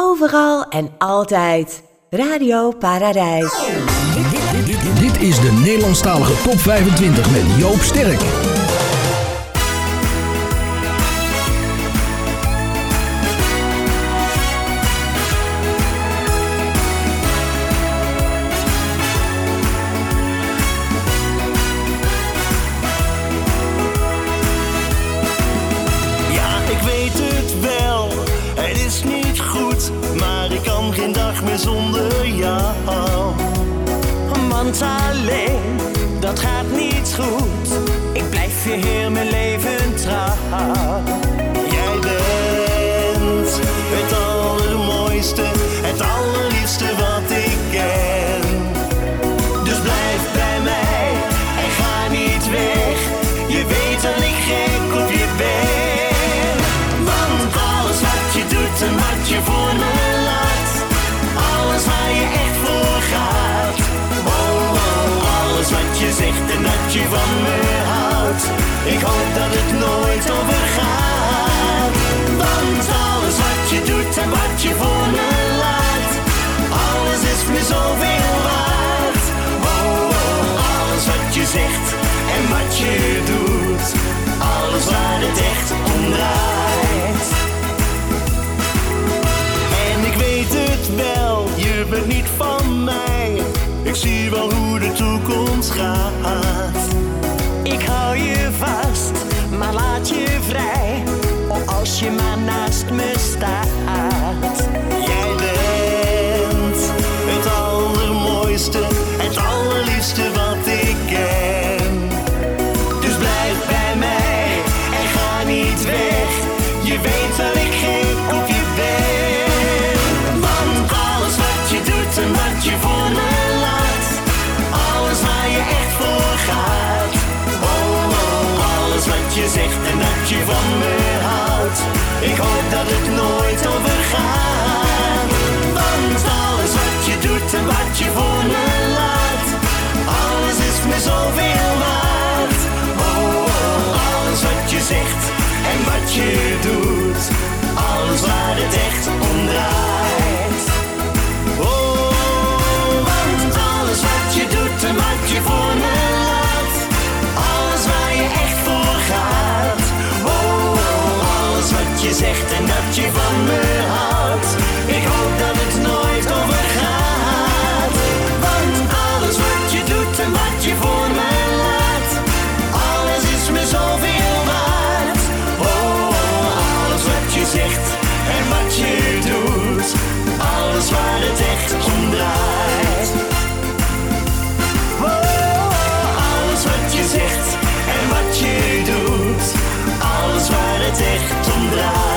Overal en altijd. Radio Paradijs. Dit, is de Nederlandstalige top 25 met Joop Sterk. Alleen, dat gaat niet goed. Ik blijf je mijn leven trouw. Van me houdt. Ik hoop dat het nooit overgaat. Want alles wat je doet en wat je voor me laat, alles is me zoveel waard. Oh, oh, alles wat je zegt en wat je doet, alles waar het echt om draait. En ik weet het wel, je bent niet van mij. Ik zie wel hoe de toekomst gaat. Vrij. Oh, als je maar naast doet en wat je voor me laat, alles is me zoveel waard. Oh, oh, alles wat je zegt en wat je doet, alles waar het echt om draait. Oh, want alles wat je doet en wat je voor me laat, alles waar je echt voor gaat. Oh, oh, alles wat je zegt en dat je van me houdt. Ik hoop dat alles waar het echt om draait. Oh, alles wat je zegt en wat je doet, alles waar het echt om draait.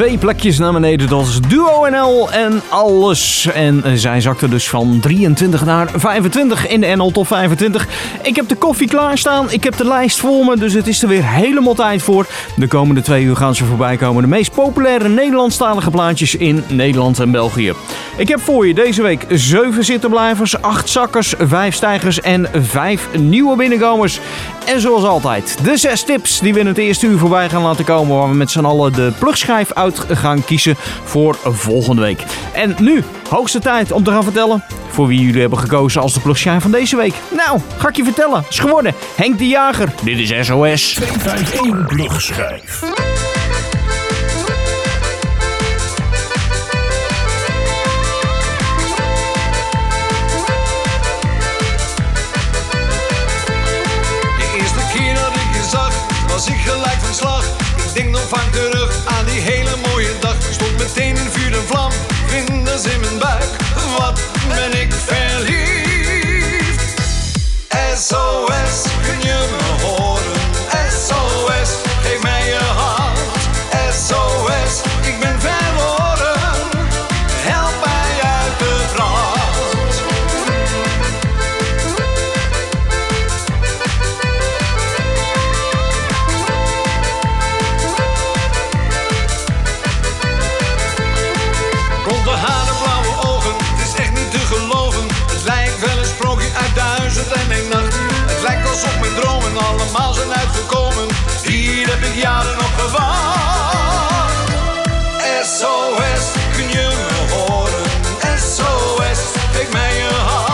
Twee plekjes naar beneden, dat is Duo NL en alles. En eh, zij zakte dus van 23 naar 25 in de NL Top 25. Ik heb de koffie klaarstaan, ik heb de lijst voor me, dus het is er weer helemaal tijd voor. De komende twee uur gaan ze voorbij komen. De meest populaire Nederlandstalige plaatjes in Nederland en België. Ik heb voor je deze week 7 zittenblijvers, 8 zakkers, 5 stijgers en 5 nieuwe binnenkomers. En zoals altijd, de 6 tips die we in het eerste uur voorbij gaan laten komen. Waar we met z'n allen de plugschijf uit gaan kiezen voor volgende week. En nu, hoogste tijd om te gaan vertellen voor wie jullie hebben gekozen als de plugschijf van deze week. Nou, ga ik je vertellen. Is geworden Henk de Jager. Dit is SOS. 251 Plugschijf. Terug aan die hele mooie dag. Stond meteen in vuur en vlam, vlinders in mijn buik. Wat ben ik verliefd. SOS, kun je me horen? jaren op bewaar. SOS, kun je me horen? SOS, ik mij je hart.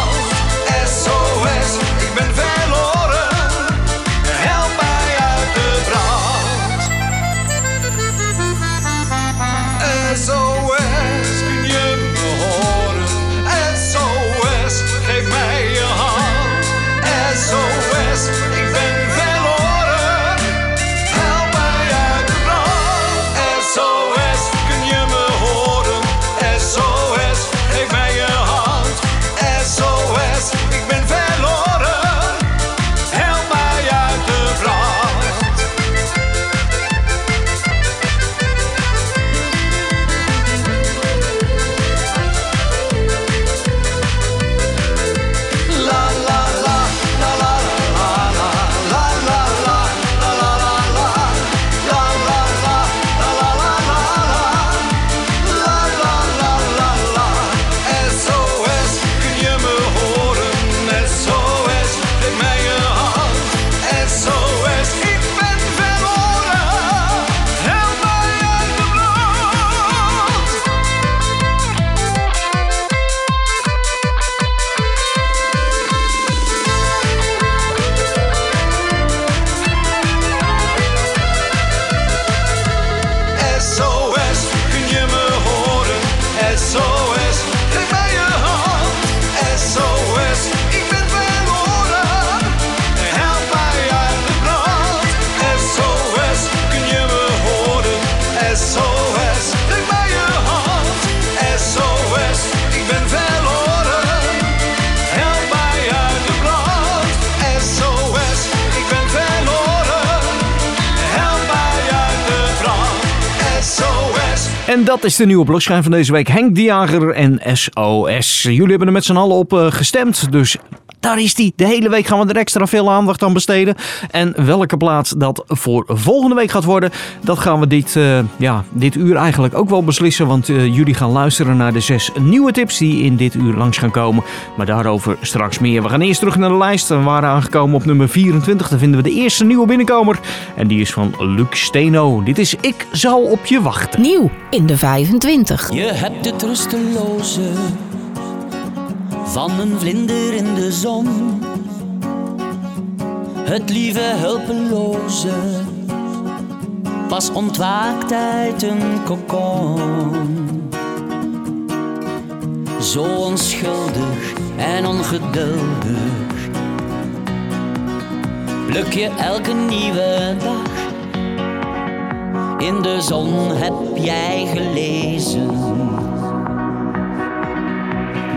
En dat is de nieuwe blogschijn van deze week. Henk de Jager en SOS. Jullie hebben er met z'n allen op eh, gestemd. Dus daar is die. De hele week gaan we er extra veel aandacht aan besteden. En welke plaats dat voor volgende week gaat worden, dat gaan we dit, eh, ja, dit uur eigenlijk ook wel beslissen. Want eh, jullie gaan luisteren naar de zes nieuwe tips die in dit uur langs gaan komen. Maar daarover straks meer. We gaan eerst terug naar de lijst. We waren aangekomen op nummer 24. Daar vinden we de eerste nieuwe binnenkomer. En die is van Luc Steno. Dit is Ik zal op je wachten. Nieuw in de 25. Je hebt het rusteloze van een vlinder in de zon. Het lieve hulpeloze, pas ontwaakt uit een kokon. Zo onschuldig en ongeduldig, pluk je elke nieuwe dag. In de zon heb jij gelezen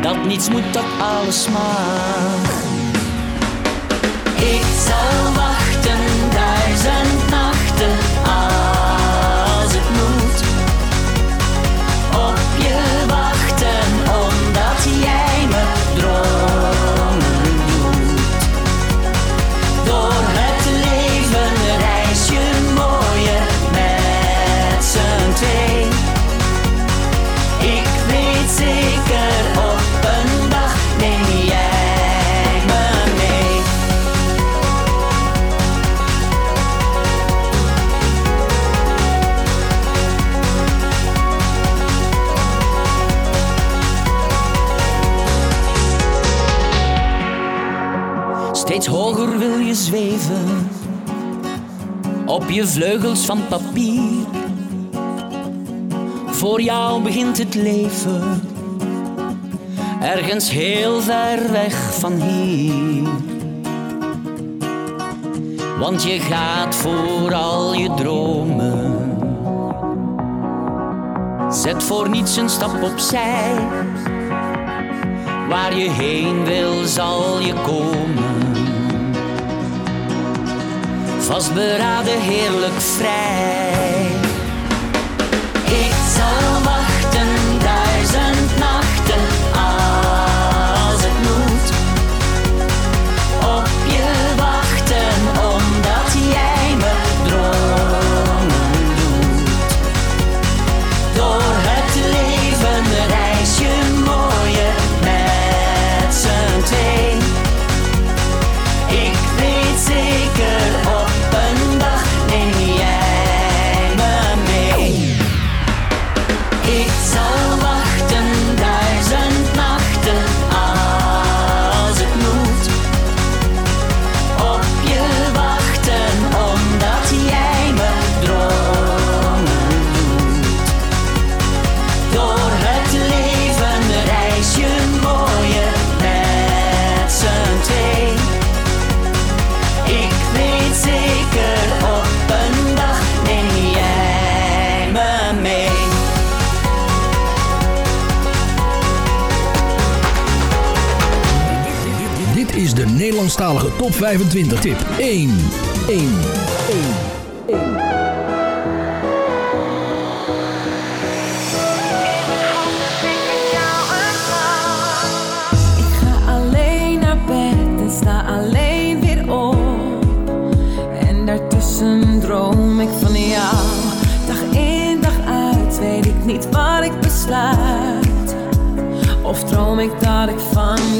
dat niets moet, dat alles mag. Ik zal wachten duizend op je vleugels van papier. Voor jou begint het leven ergens heel ver weg van hier. Want je gaat voor al je dromen. Zet voor niets een stap opzij. Waar je heen wil, zal je komen. Vastberaden, heerlijk vrij. Ik zal wachten duizend top 25 tip 1. 1. 1. Ik ga alleen naar bed en sta alleen weer op. En daartussen droom ik van jou. Dag in, dag uit, weet ik niet wat ik besluit. Of droom ik dat ik van je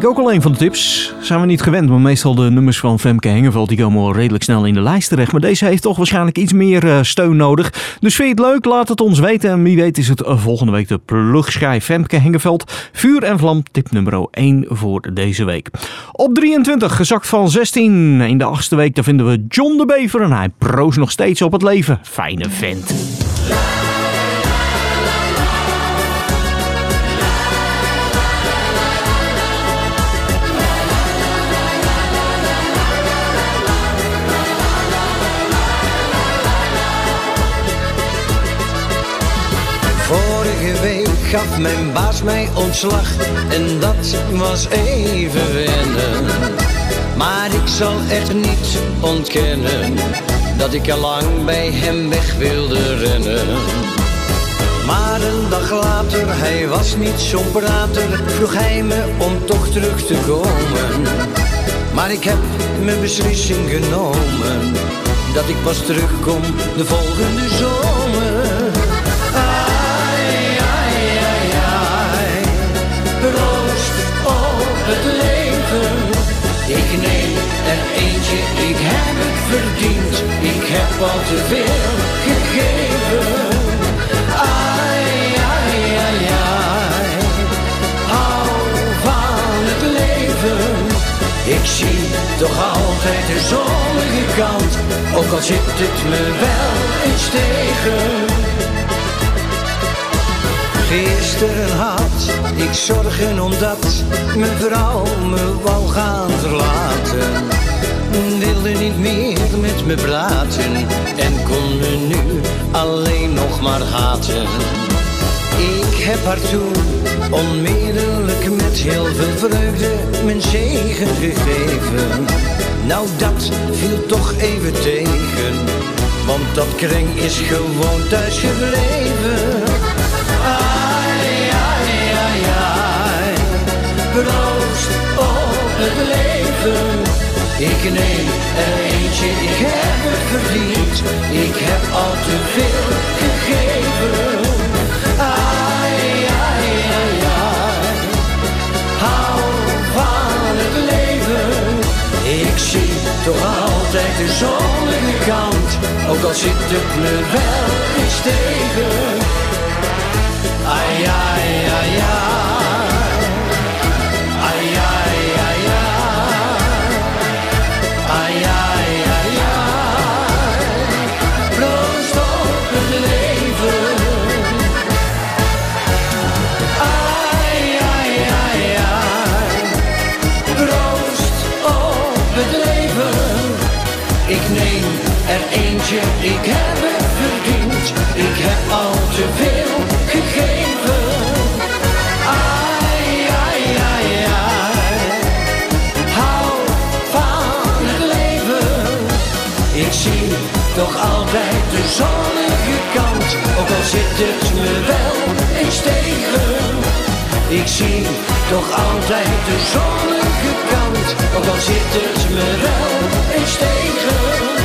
week ook al een van de tips. Zijn we niet gewend, maar meestal de nummers van Femke Hengeveld die komen wel redelijk snel in de lijst terecht. Maar deze heeft toch waarschijnlijk iets meer eh, steun nodig. Dus vind je het leuk? Laat het ons weten. En wie weet is het eh, volgende week de plugschijf Femke Hengeveld. Vuur en vlam, tip nummer 1 voor deze week. Op 23, gezakt van 16. In de achtste week daar vinden we John de Bever. En hij proost nog steeds op het leven. Fijne vent. Gaf mijn baas mij ontslag en dat was even wennen. Maar ik zal echt niet ontkennen dat ik al lang bij hem weg wilde rennen. Maar een dag later, hij was niet zo'n prater, vroeg hij me om toch terug te komen. Maar ik heb mijn beslissing genomen, dat ik pas terugkom de volgende zomer. Ik neem er eentje, ik heb het verdiend, ik heb al te veel gegeven. Ai, ai, ai, ai, hou van het leven. Ik zie toch altijd de zonnige kant, ook al zit het me wel eens tegen. Gisteren had ik zorgen omdat mijn vrouw me wou gaan verlaten. Wilde niet meer met me praten en kon me nu alleen nog maar haten. Ik heb haar toen onmiddellijk met heel veel vreugde mijn zegen gegeven. Nou dat viel toch even tegen, want dat kring is gewoon thuis gebleven. Het leven. Ik neem er eentje, ik heb het verdiend. Ik heb al te veel gegeven. Ai, ai, ai, ai, hou van het leven. Ik zie toch altijd de zonnige kant, ook al zit het me wel eens tegen. Ai, ai, ai. Ik heb het verdiend. Ik heb al te veel gegeven. Ai, ai, ai, ai. Hou van het leven. Ik zie toch altijd de zonnige kant, ook al zit het me wel eens tegen. Ik zie toch altijd de zonnige kant, ook al zit het me wel eens tegen.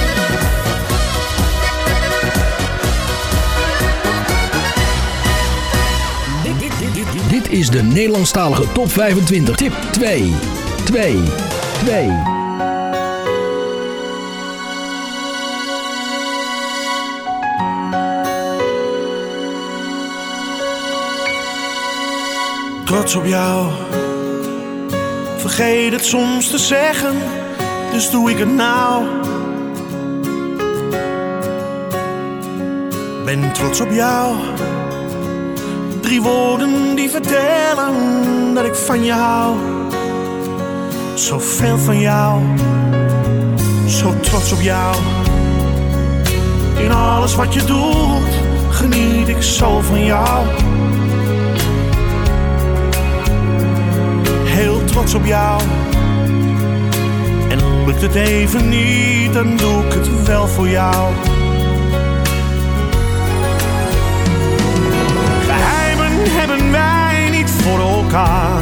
Dit is de Nederlandstalige top 25. Tip 2. 2. 2. trots op jou. Vergeet het soms te zeggen, dus doe ik het nou. Ben trots op jou. Drie woorden die vertellen dat ik van je hou. Zoveel van jou, zo trots op jou. In alles wat je doet, geniet ik zo van jou. heel trots op jou. En lukt het even niet, dan doe ik het wel voor jou. Wij niet voor elkaar.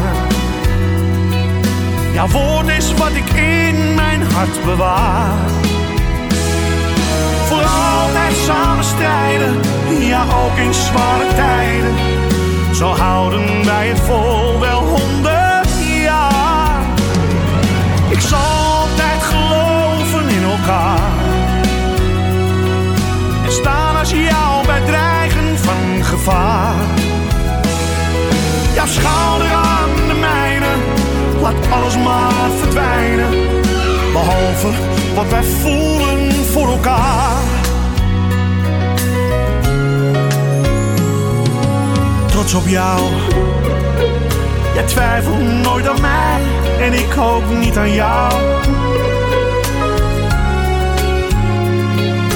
Jouw woord is wat ik in mijn hart bewaar. Voor altijd samen strijden, ja ook in zware tijden. Zo houden wij het vol wel honderd jaar. Ik zal altijd geloven in elkaar. En staan als jou bij dreigen van gevaar. Jouw schouder aan de mijne, laat alles maar verdwijnen. Behalve wat wij voelen voor elkaar. Trots op jou. Jij twijfelt nooit aan mij en ik ook niet aan jou.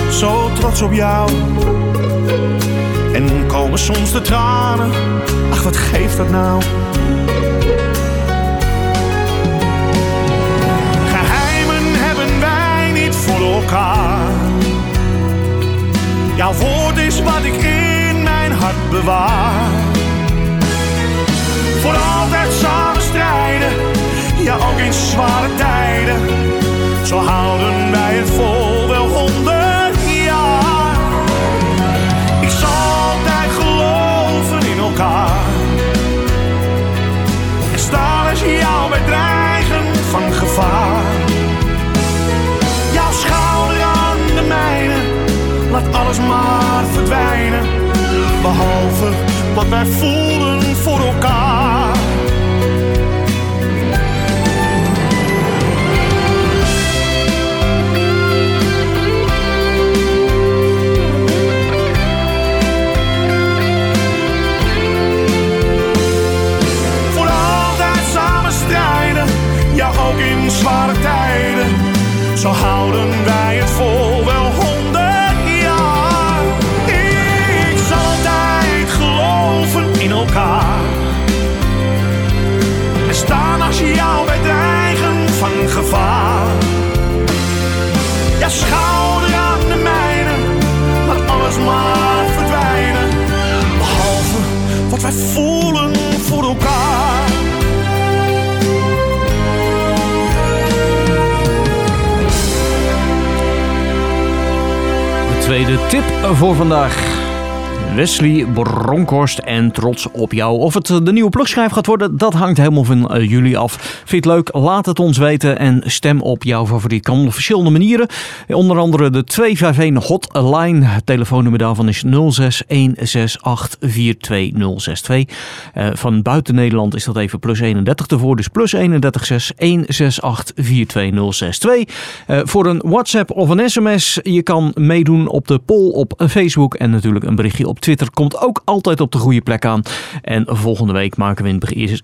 Zo trots op jou. En komen soms de tranen. Ach, wat geeft dat nou? Geheimen hebben wij niet voor elkaar. Jouw woord is wat ik in mijn hart bewaar voor altijd samen strijden. Ja, ook in zware tijden. Zo houden wij het vol als jou bij dreigen van gevaar. Jouw schouder aan de mijne, laat alles maar verdwijnen. Behalve wat wij voelen voor elkaar. In zware tijden. Zo houden wij het vol wel honderd jaar. Ik zal altijd geloven in elkaar. En staan als je jou dreigen van gevaar. Ja, schouder aan de mijne, laat alles maar verdwijnen. Behalve wat wij voelen voor elkaar. Tweede tip voor vandaag. Wesley Bronkhorst en trots op jou. Of het de nieuwe plugschrijf gaat worden, dat hangt helemaal van eh, jullie af. Vind je het leuk? Laat het ons weten en stem op jouw favoriet. Kan op verschillende manieren. Onder andere de 251 hotline. Het telefoonnummer daarvan is 0616842062. Eh, van buiten Nederland is dat even plus 31 ervoor. Dus plus 31616842062. Eh, voor een WhatsApp of een sms. Je kan meedoen op de poll op Facebook en natuurlijk een berichtje op Twitter komt ook altijd op de goede plek aan. En volgende week maken we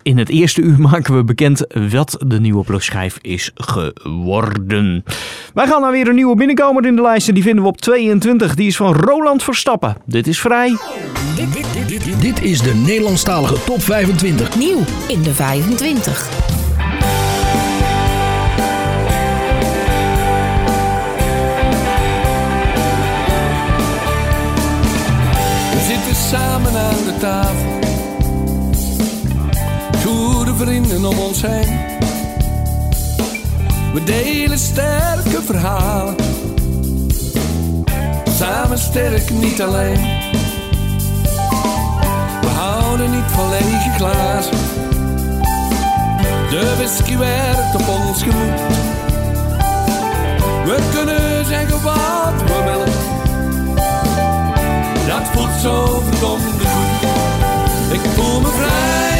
in het, eerste uur maken we bekend wat de nieuwe ploegschijf is geworden. Wij gaan naar weer een nieuwe binnenkomer in de lijst. En die vinden we op 22. Die is van Roland Verstappen. Dit is vrij. Dit, dit, dit, dit, dit is de Nederlandstalige top 25. Nieuw in de 25. We zitten samen aan de tafel. Vrienden om ons heen. We delen sterke verhalen. Samen sterk, niet alleen. We houden niet van lege glazen. De whisky werkt op ons gemoed. We kunnen zeggen wat we willen. Dat voelt zo verdomd goed. Ik voel me vrij,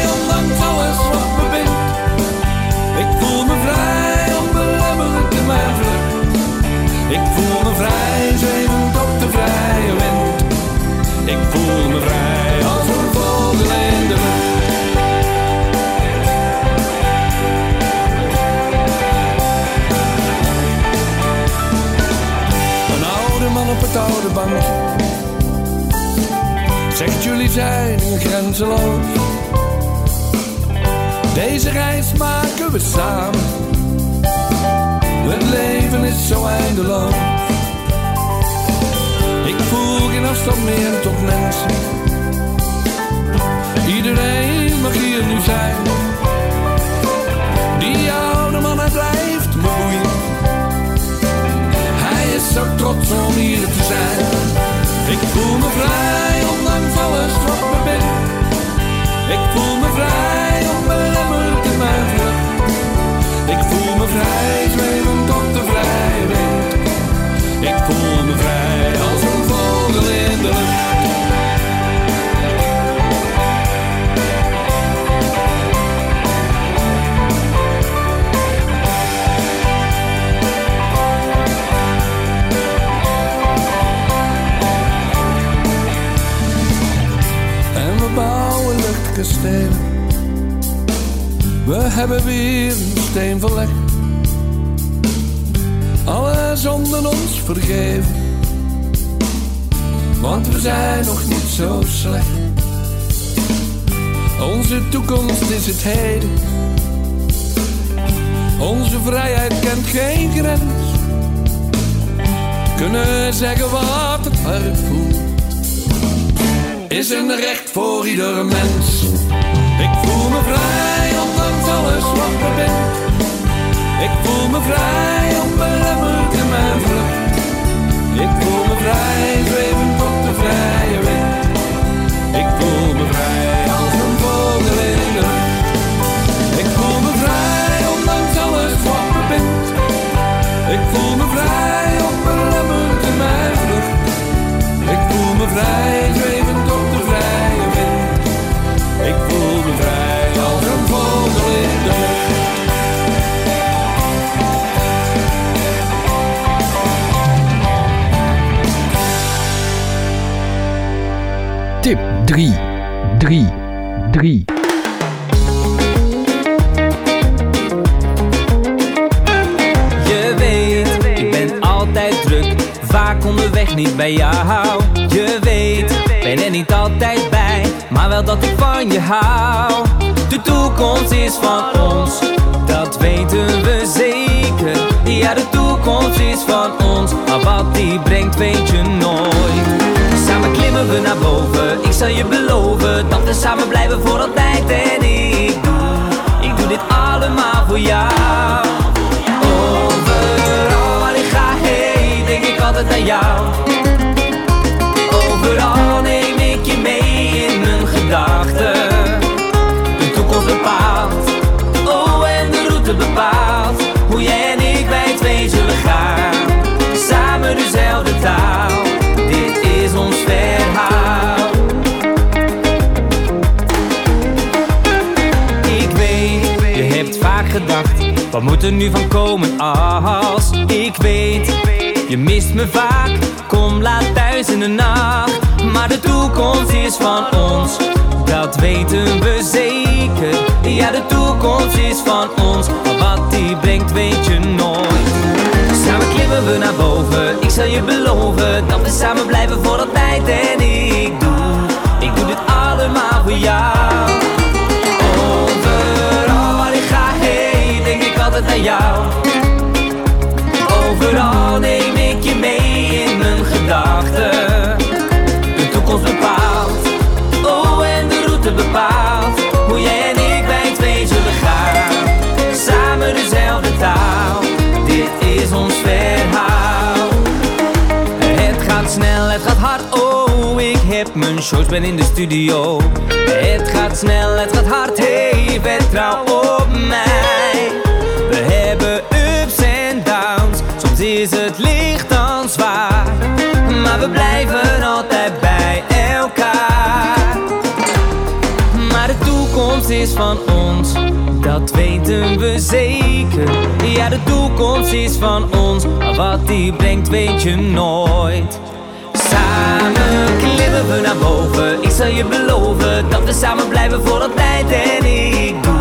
Zegt jullie zijn grenzeloos. Deze reis maken we samen. Het leven is zo eindeloos. Ik voel geen afstand meer tot mensen. Iedereen mag hier nu zijn. Die oude man hij blijft boeien. Hij is zo trots om hier te zijn. Ik voel me vrij, ondanks alles wat me bindt. Ik voel me vrij, me vrij, zwevend op de vrije wind. Ik voel me vrij als een vogel in de lucht. We hebben weer een steen verlegd. Alle zonden ons vergeven. Want we zijn nog niet zo slecht. Onze toekomst is het heden. Onze vrijheid kent geen grens. Kunnen zeggen wat het hart voelt is een recht voor iedere mens. Ik voel me vrij, ondanks alles wat me bindt. Ik voel me vrij, onbelemmerd Ik voel me vrij, zwevend op de vrije wind. Ik voel me vrij als een vogel in de lucht. Ik voel me vrij, ondanks alles wat me bindt. Ik voel me vrij, onbelemmerd in mijn vlucht. Ik voel me vrij, 3. 3. 3. Je weet, ik ben altijd druk, vaak onderweg niet bij jou. Je weet, ben er niet altijd bij, maar wel dat ik van je hou. De toekomst is van ons, dat weten we zeker. Ja, de toekomst is van ons, maar wat die brengt weet je nooit. Samen klimmen we naar boven, zal je beloven dat we samen blijven voor altijd. En ik ik doe dit allemaal voor jou. Wat moet er nu van komen als ik weet, je mist me vaak, kom laat thuis in de nacht, maar de toekomst is van ons, dat weten we zeker. Ja, de toekomst is van ons, maar wat die brengt weet je nooit. Samen klimmen we naar boven, ik zal je beloven dat we samen blijven voor altijd. En ik doe, ik doe dit allemaal voor jou. Jou. Overal neem ik je mee in mijn gedachten. De toekomst bepaalt, oh en de route bepaalt. Hoe jij en ik bij twee zullen gaan. Samen dezelfde taal, dit is ons verhaal. Het gaat snel, het gaat hard, oh ik heb mijn shows, ben in de studio. Het gaat snel, het gaat hard, hey vertrouw op mij. Is het licht dan zwaar. Maar we blijven altijd bij elkaar. Maar de toekomst is van ons, dat weten we zeker. Ja, de toekomst is van ons, wat die brengt weet je nooit. Samen klimmen we naar boven, ik zal je beloven dat we samen blijven voor altijd. En ik doe,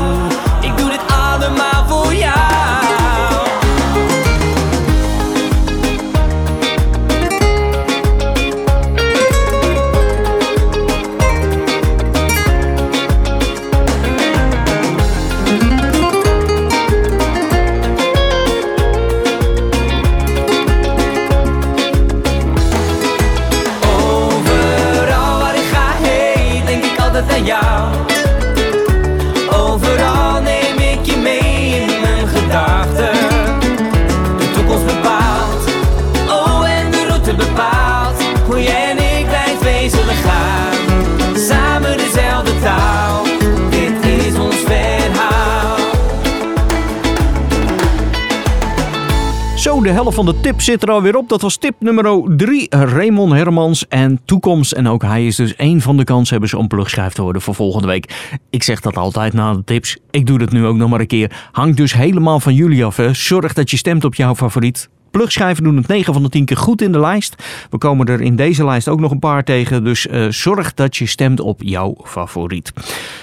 de helft van de tip zit er alweer op. Dat was tip nummer 3, Raymond Hermans en Toekomst. En ook hij is dus één van de kanshebbers om plugschijf te worden voor volgende week. Ik zeg dat altijd na de tips. Ik doe dat nu ook nog maar een keer. Hangt dus helemaal van jullie af. Hè. Zorg dat je stemt op jouw favoriet. Plugschijven doen het 9 van de 10 keer goed in de lijst. We komen er in deze lijst ook nog een paar tegen. Dus eh, zorg dat je stemt op jouw favoriet.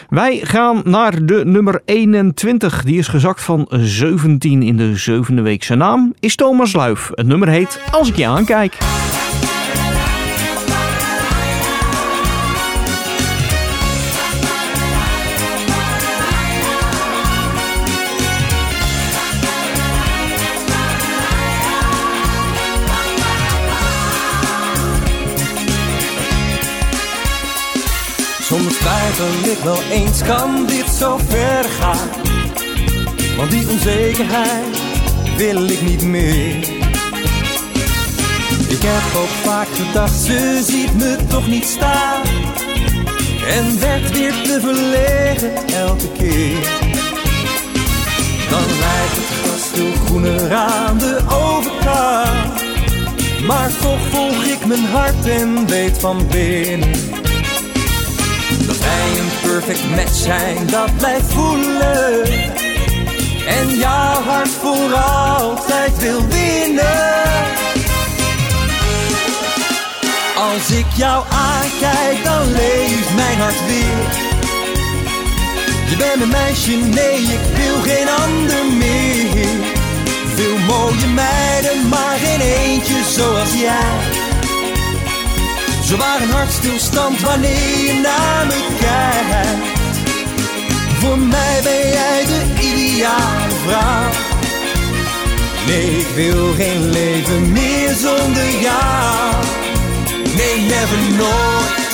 Wij gaan naar de nummer 21. Die is gezakt van 17 in de zevende week. Zijn naam is Thomas Luif. Het nummer heet Als ik je aankijk. Soms twijfel ik wel eens, kan dit zo ver gaan? Want die onzekerheid wil ik niet meer. Ik heb ook vaak gedacht, ze ziet me toch niet staan. En werd weer te verlegen elke keer. Dan lijkt het gras veel groener aan de overkant. Maar toch volg ik mijn hart en weet van binnen perfect match zijn, dat blijft voelen. En jouw hart voor altijd wil winnen. Als ik jou aankijk, dan leeft mijn hart weer. Je bent een meisje, nee, ik wil geen ander meer. Veel mooie meiden, maar geen eentje zoals jij. Zo waar een hartstilstand wanneer je naar me kijkt. Voor mij ben jij de ideale vrouw. Nee, ik wil geen leven meer zonder jou. Nee, never nooit.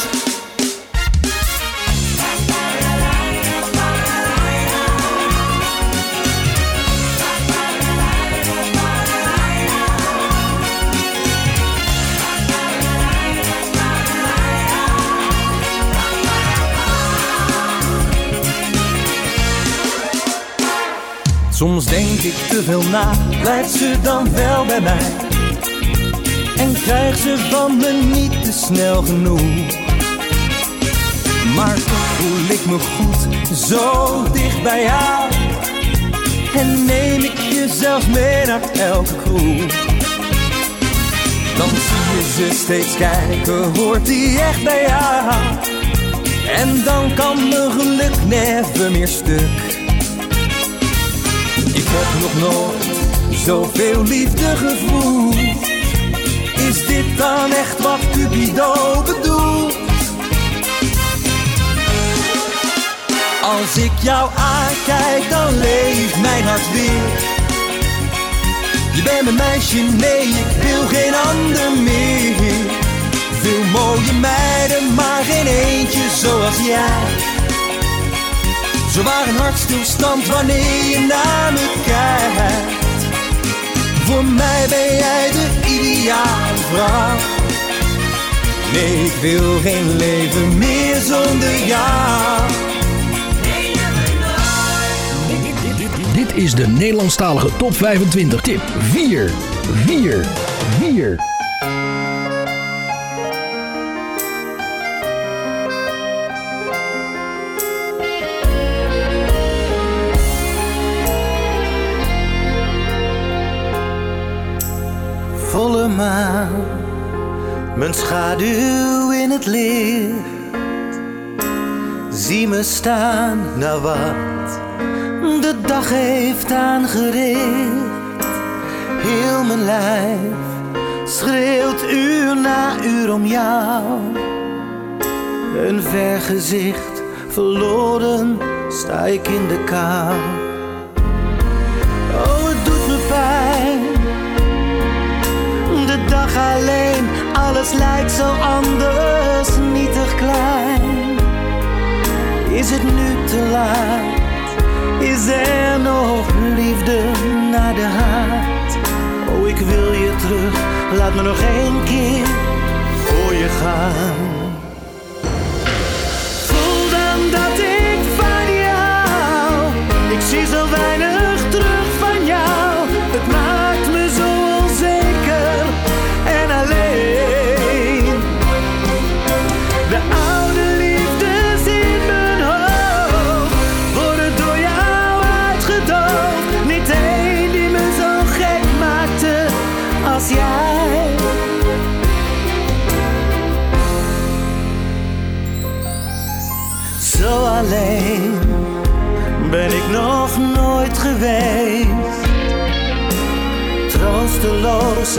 Soms denk ik te veel na, blijft ze dan wel bij mij? En krijgt ze van me niet te snel genoeg? Maar toch voel ik me goed, zo dicht bij jou. En neem ik je zelfs mee naar elke kroeg. Dan zie je ze steeds kijken, hoort die echt bij jou? En dan kan mijn geluk never meer stuk. Ik heb nog nooit zoveel liefde gevoeld. Is dit dan echt wat Cupido bedoelt? Als ik jou aankijk, dan leeft mijn hart weer. Je bent mijn meisje, nee, ik wil geen ander meer. Veel mooie meiden, maar geen eentje zoals jij. Zo waar een hartstilstand wanneer je naar me kijkt. Voor mij ben jij de ideale vrouw. Nee, ik wil geen leven meer zonder jou. Dit is de Nederlandstalige Top 25 Tip 4. 4. 4. Volle maan, mijn schaduw in het licht. Zie me staan naar wat de dag heeft aangericht. Heel mijn lijf schreeuwt uur na uur om jou. Een vergezicht verloren sta ik in de kou. Alles lijkt zo anders, nietig klein. Is het nu te laat? Is er nog liefde na de haat? Oh, ik wil je terug, laat me nog één keer voor je gaan. Voel dan dat ik van je hou. Ik zie zo weinig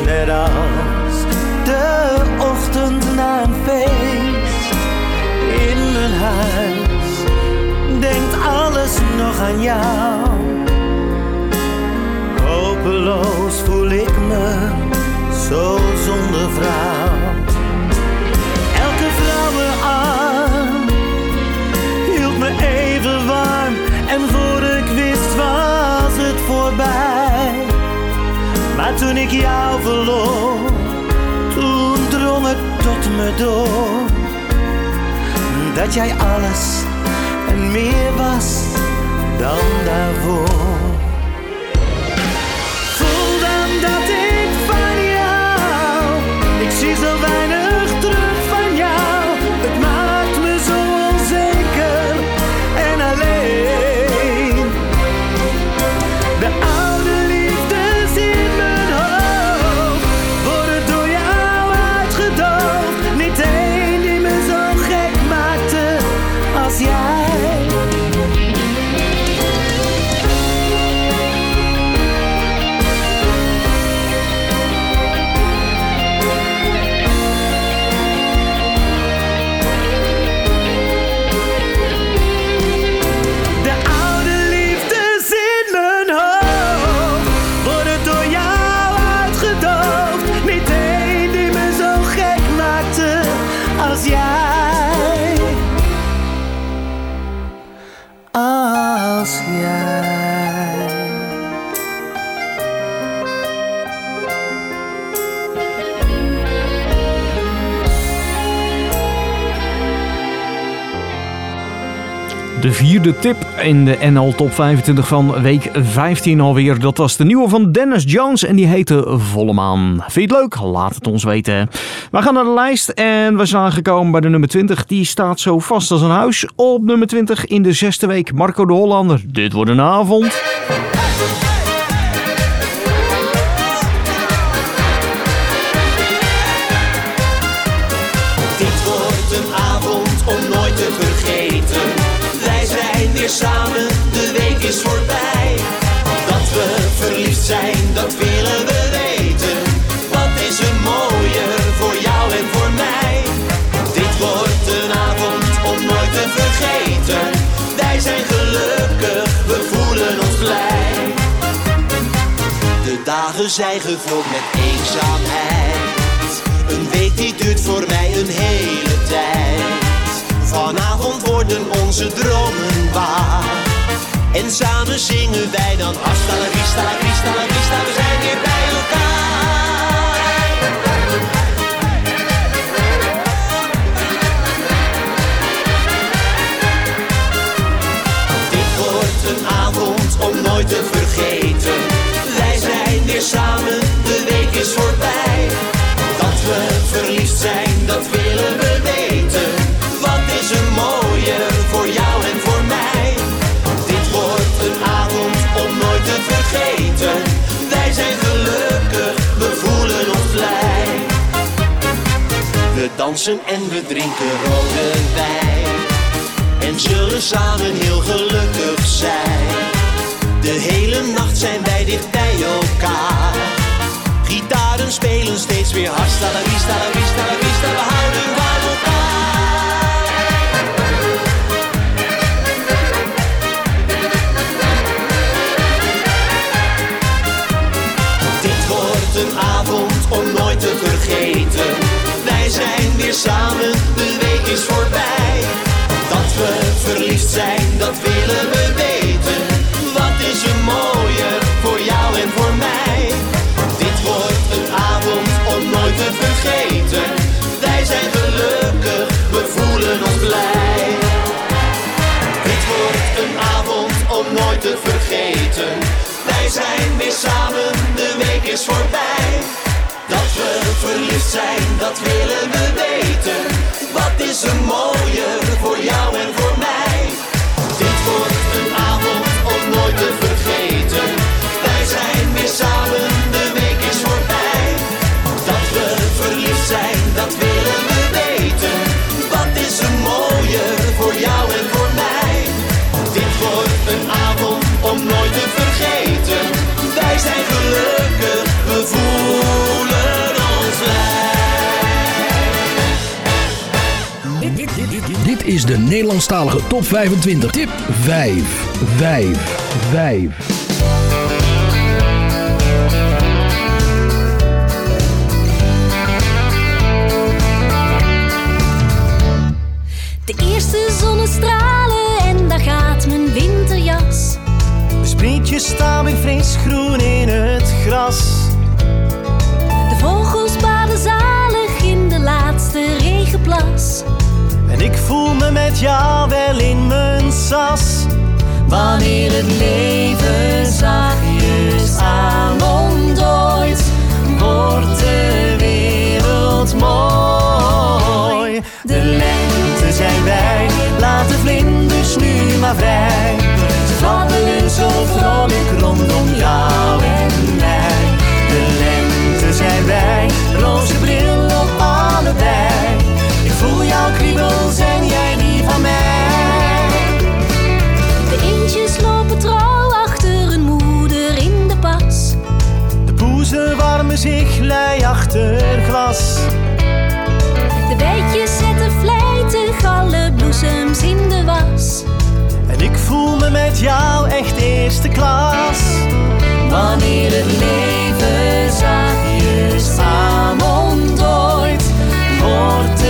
Net als de ochtend na een feest. In mijn huis denkt alles nog aan jou. Hopeloos voel ik me zo zonder vrouw. Toen ik jou verloor, toen drong het tot me door dat jij alles en meer was dan daarvoor. De tip in de NL Top 25 van week 15 alweer. Dat was de nieuwe van Dennis Jones en die heette Volle Maan. Vind je het leuk? Laat het ons weten. We gaan naar de lijst en we zijn aangekomen bij de nummer 20. Die staat zo vast als een huis. Op nummer 20 in de zesde week Marco de Hollander. Dit wordt een avond. Samen, de week is voorbij. Dat we verliefd zijn, dat willen we weten. Wat is er mooier voor jou en voor mij? Dit wordt een avond om nooit te vergeten. Wij zijn gelukkig, we voelen ons blij. De dagen zijn gevuld met eenzaamheid. Een week die duurt voor mij een hele tijd. Vanavond worden onze dromen. En samen zingen wij dan Hasta la vista, la. We zijn weer bij elkaar. Dit wordt een avond om nooit te vergeten. Wij zijn weer samen, de week is voorbij. Dat we verliefd zijn, dat willen we weten. Wat is er mooier Wij zijn gelukkig, we voelen ons blij. We dansen en we drinken rode wijn. En zullen samen heel gelukkig zijn. De hele nacht zijn wij dicht bij elkaar. Gitaren spelen steeds weer hasta la vista, la vista, la. We houden van elkaar. Om nooit te vergeten. Wij zijn weer samen, de week is voorbij. Dat we verliefd zijn, dat willen we weten. Wat is er mooier voor jou en voor mij? Dit wordt een avond om nooit te vergeten. Wij zijn gelukkig, we voelen ons blij. Dit wordt een avond om nooit te vergeten. Wij zijn weer samen, de week is voorbij. Dat we verliefd zijn, dat willen we weten. Wat is er mooier voor jou en voor mij? Dit wordt een avond om nooit te vergeten. Wij zijn weer samen, de week is voorbij. Dat we verliefd zijn, dat willen we weten. Wat is er mooier voor jou en voor mij? Dit wordt een avond om nooit te vergeten. Zijn gelukkig, we voelen ons blij. Dit is de Nederlandstalige top 25. Tip 5. 5. 5. De eerste zonnestralen Sprietjes staan weer fris groen in het gras. De vogels baden zalig in de laatste regenplas. En ik voel me met jou wel in mijn sas. Wanneer het leven zachtjes aan ontdooit, wordt de wereld mooi. De lente zijn wij, laat de vlinders nu maar vrij. Fladderen zo vrolijk rondom jou en mij. De lente zijn wij, roze bril op allebei. Ik voel jouw kriebels en jij die van mij. De eendjes lopen trouw achter hun moeder in de pas. De poezen warmen zich lei achter glas. Voel me met jou echt eerste klas. Wanneer het leven zachtjes aan ontdooit, wordt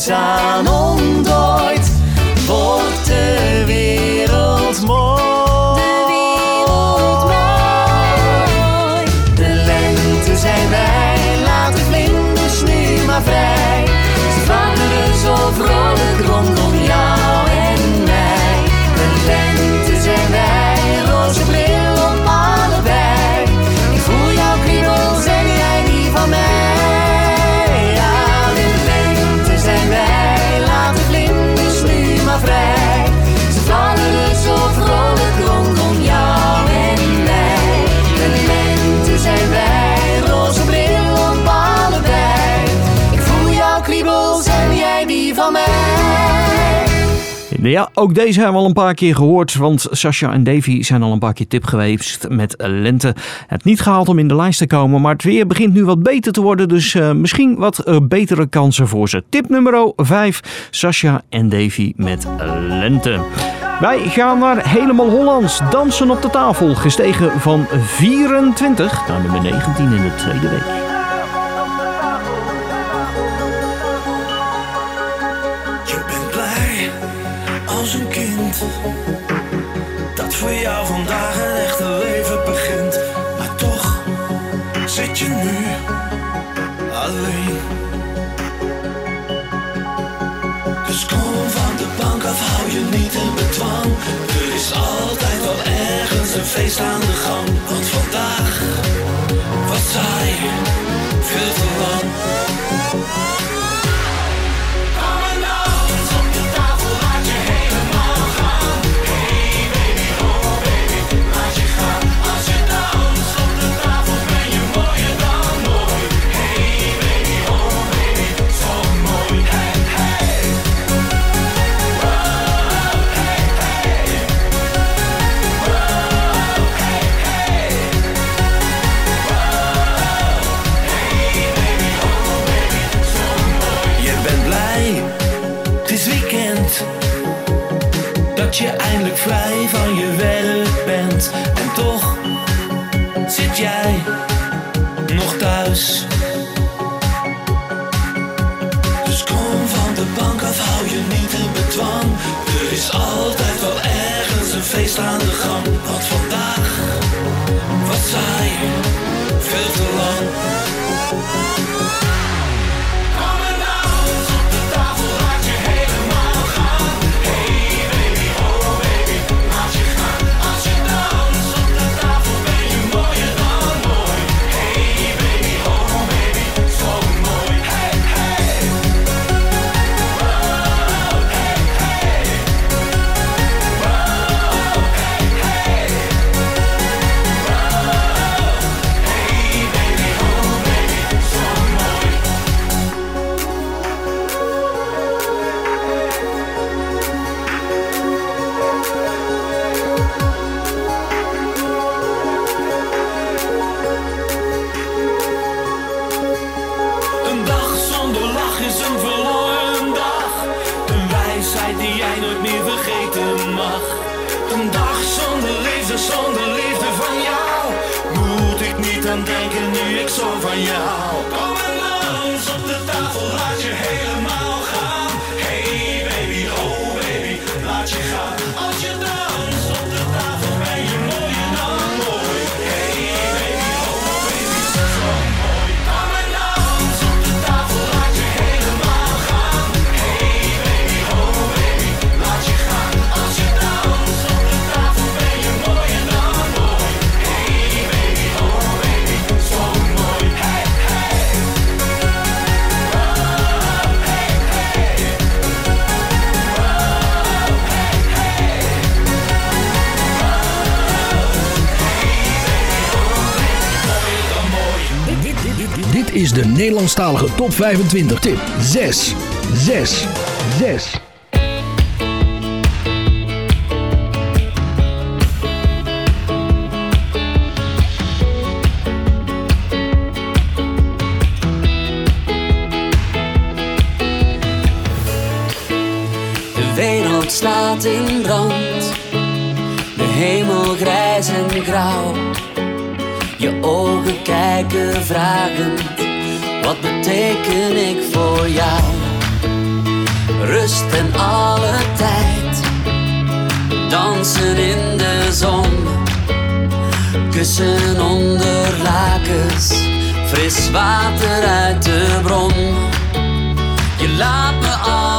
者の Ja, ook deze hebben we al een paar keer gehoord. Want Sascha en Davy zijn al een paar keer tip geweest met lente. Het niet gehaald om in de lijst te komen. Maar het weer begint nu wat beter te worden. Dus uh, misschien wat uh, betere kansen voor ze. Tip nummer 5. Sascha en Davy met lente. Wij gaan naar Helemaal Hollands. Dansen op de tafel. Gestegen van 24 naar nummer 19 in de tweede week. Dat voor jou vandaag een echte leven begint. Maar toch zit je nu alleen. Dus kom van de bank af, hou je niet in bedwang. Er is altijd wel ergens een feest aan altijd wel ergens een feest aan Nederlandstalige top 25 tip 6. 6. 6. De wereld staat in brand, de hemel grijs en grauw. Je ogen kijken vragend, wat beteken ik voor jou? Rust en alle tijd, dansen in de zon. Kussen onder lakens, fris water uit de bron. Je laat me alles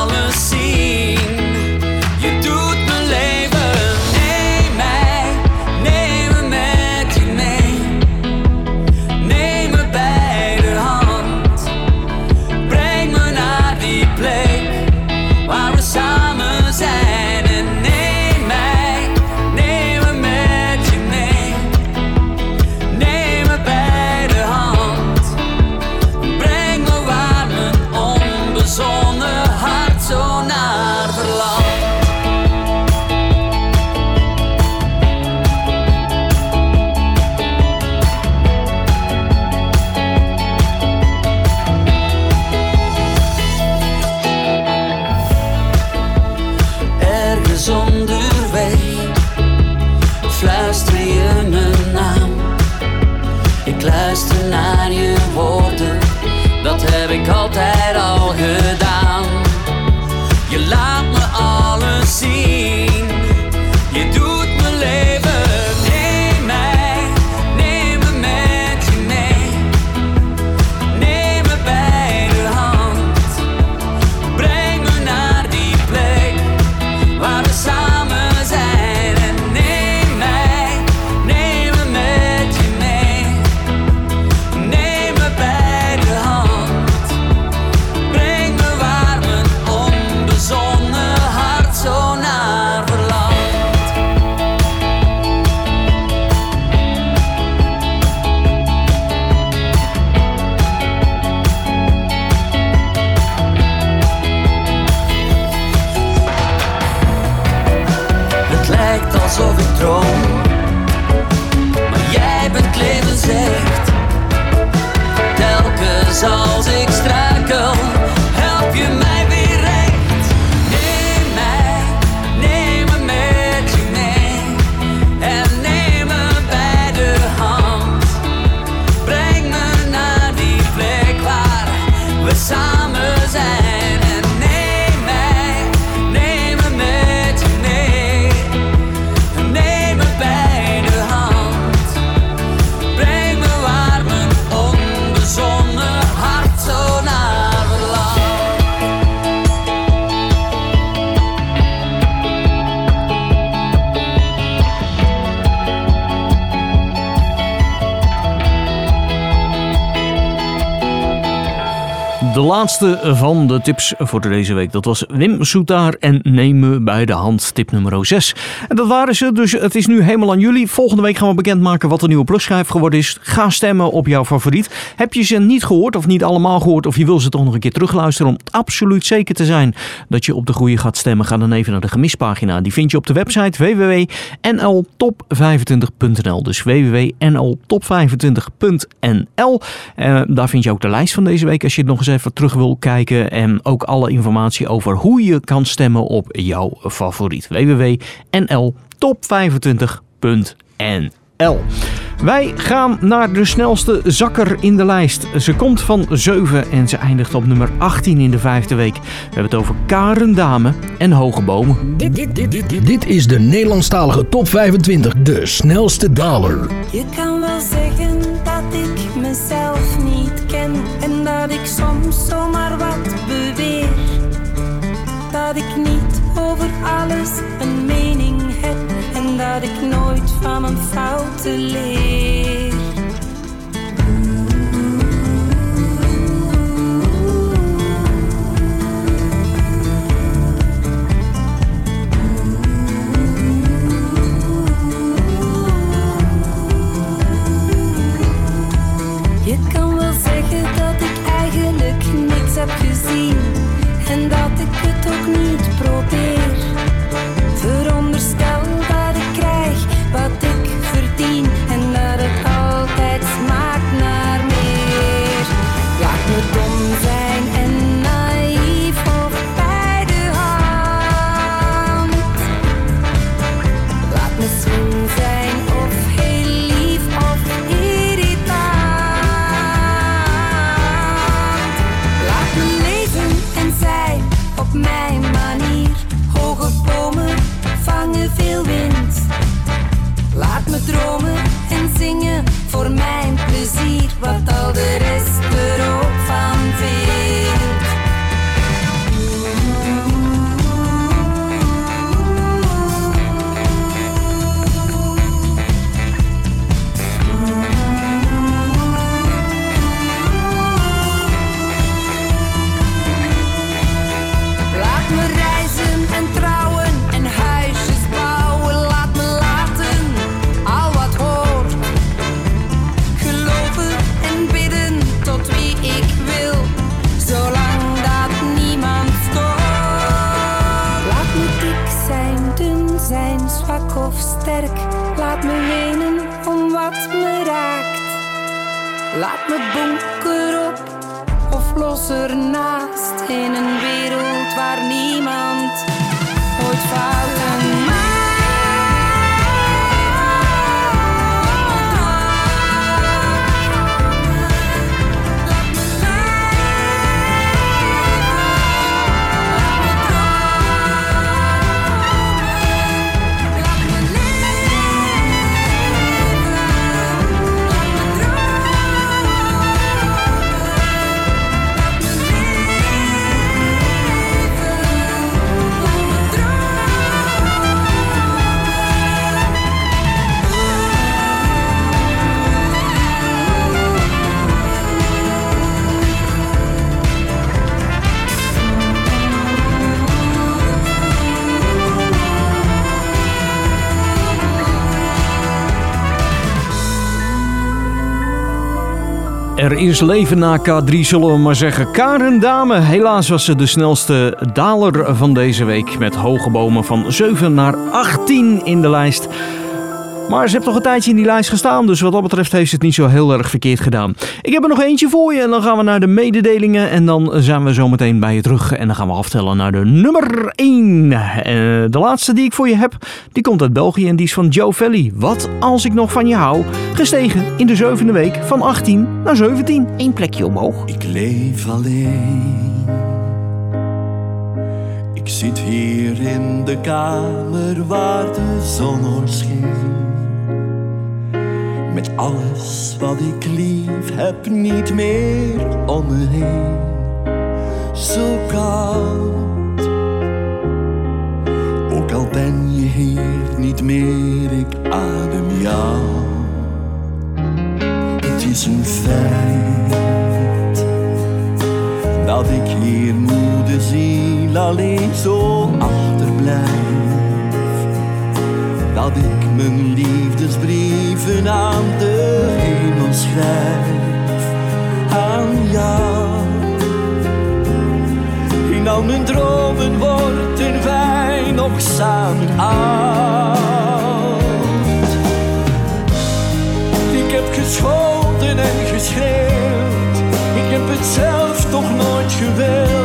control. Laatste van de tips voor deze week. Dat was Wim Soetaar en Neem me bij de hand. Tip nummer 6. En dat waren ze. Dus het is nu helemaal aan jullie. Volgende week gaan we bekendmaken wat de nieuwe plusschijf geworden is. Ga stemmen op jouw favoriet. Heb je ze niet gehoord of niet allemaal gehoord of je wil ze toch nog een keer terugluisteren om absoluut zeker te zijn dat je op de goede gaat stemmen. Ga dan even naar de gemispagina. Die vind je op de website www.nltop25.nl. Dus www.nltop25.nl. Eh, daar vind je ook de lijst van deze week als je het nog eens even terug wil kijken. En ook alle informatie over hoe je kan stemmen op jouw favoriet. www.nltop25.nl Wij gaan naar de snelste zakker in de lijst. Ze komt van 7 en ze eindigt op nummer 18 in de vijfde week. We hebben het over Karen Dame en Hoge Bomen. Dit, dit, dit, dit, dit is de Nederlandstalige top 25, de snelste daler. Je kan wel zeggen dat ik mezelf niet ken en dat ik soms zomaar wat beweer. Dat ik niet over alles een mening dat ik nooit van mijn fouten leer. Je kan wel zeggen dat ik eigenlijk niks heb gezien en dat ik het ook niet probeer. Voor mijn plezier. Wat al de rest er zijn, zwak of sterk. Laat me wenen om wat me raakt. Laat me bonker op of los ernaast in een wereld waar niemand ooit fouten Er is leven na K3, zullen we maar zeggen. Karen Dame, helaas was ze de snelste daler van deze week. Met hoge bomen van 7 naar 18 in de lijst. Maar ze heeft toch een tijdje in die lijst gestaan, dus wat dat betreft heeft ze het niet zo heel erg verkeerd gedaan. Ik heb er nog eentje voor je en dan gaan we naar de mededelingen en dan zijn we zo meteen bij je terug. En dan gaan we aftellen naar de nummer 1. Eh, de laatste die ik voor je heb, die komt uit België en die is van Joe Valley. Wat als ik nog van je hou? Gestegen in de zevende week van 18 naar 17. Eén plekje omhoog. Ik leef alleen. Ik zit hier in de kamer waar de zon schijnt. Met alles wat ik lief heb niet meer om me heen. Zo koud. Ook al ben je hier niet meer, ik adem jou. Het is een feit dat ik hier moede ziel alleen zo achterblijf dat ik mijn liefdesbrieven aan de hemel schrijf. Aan jou. In al mijn dromen worden wij nog samen oud. Ik heb gescholden en geschreeuwd. Ik heb het zelf toch nooit gewild.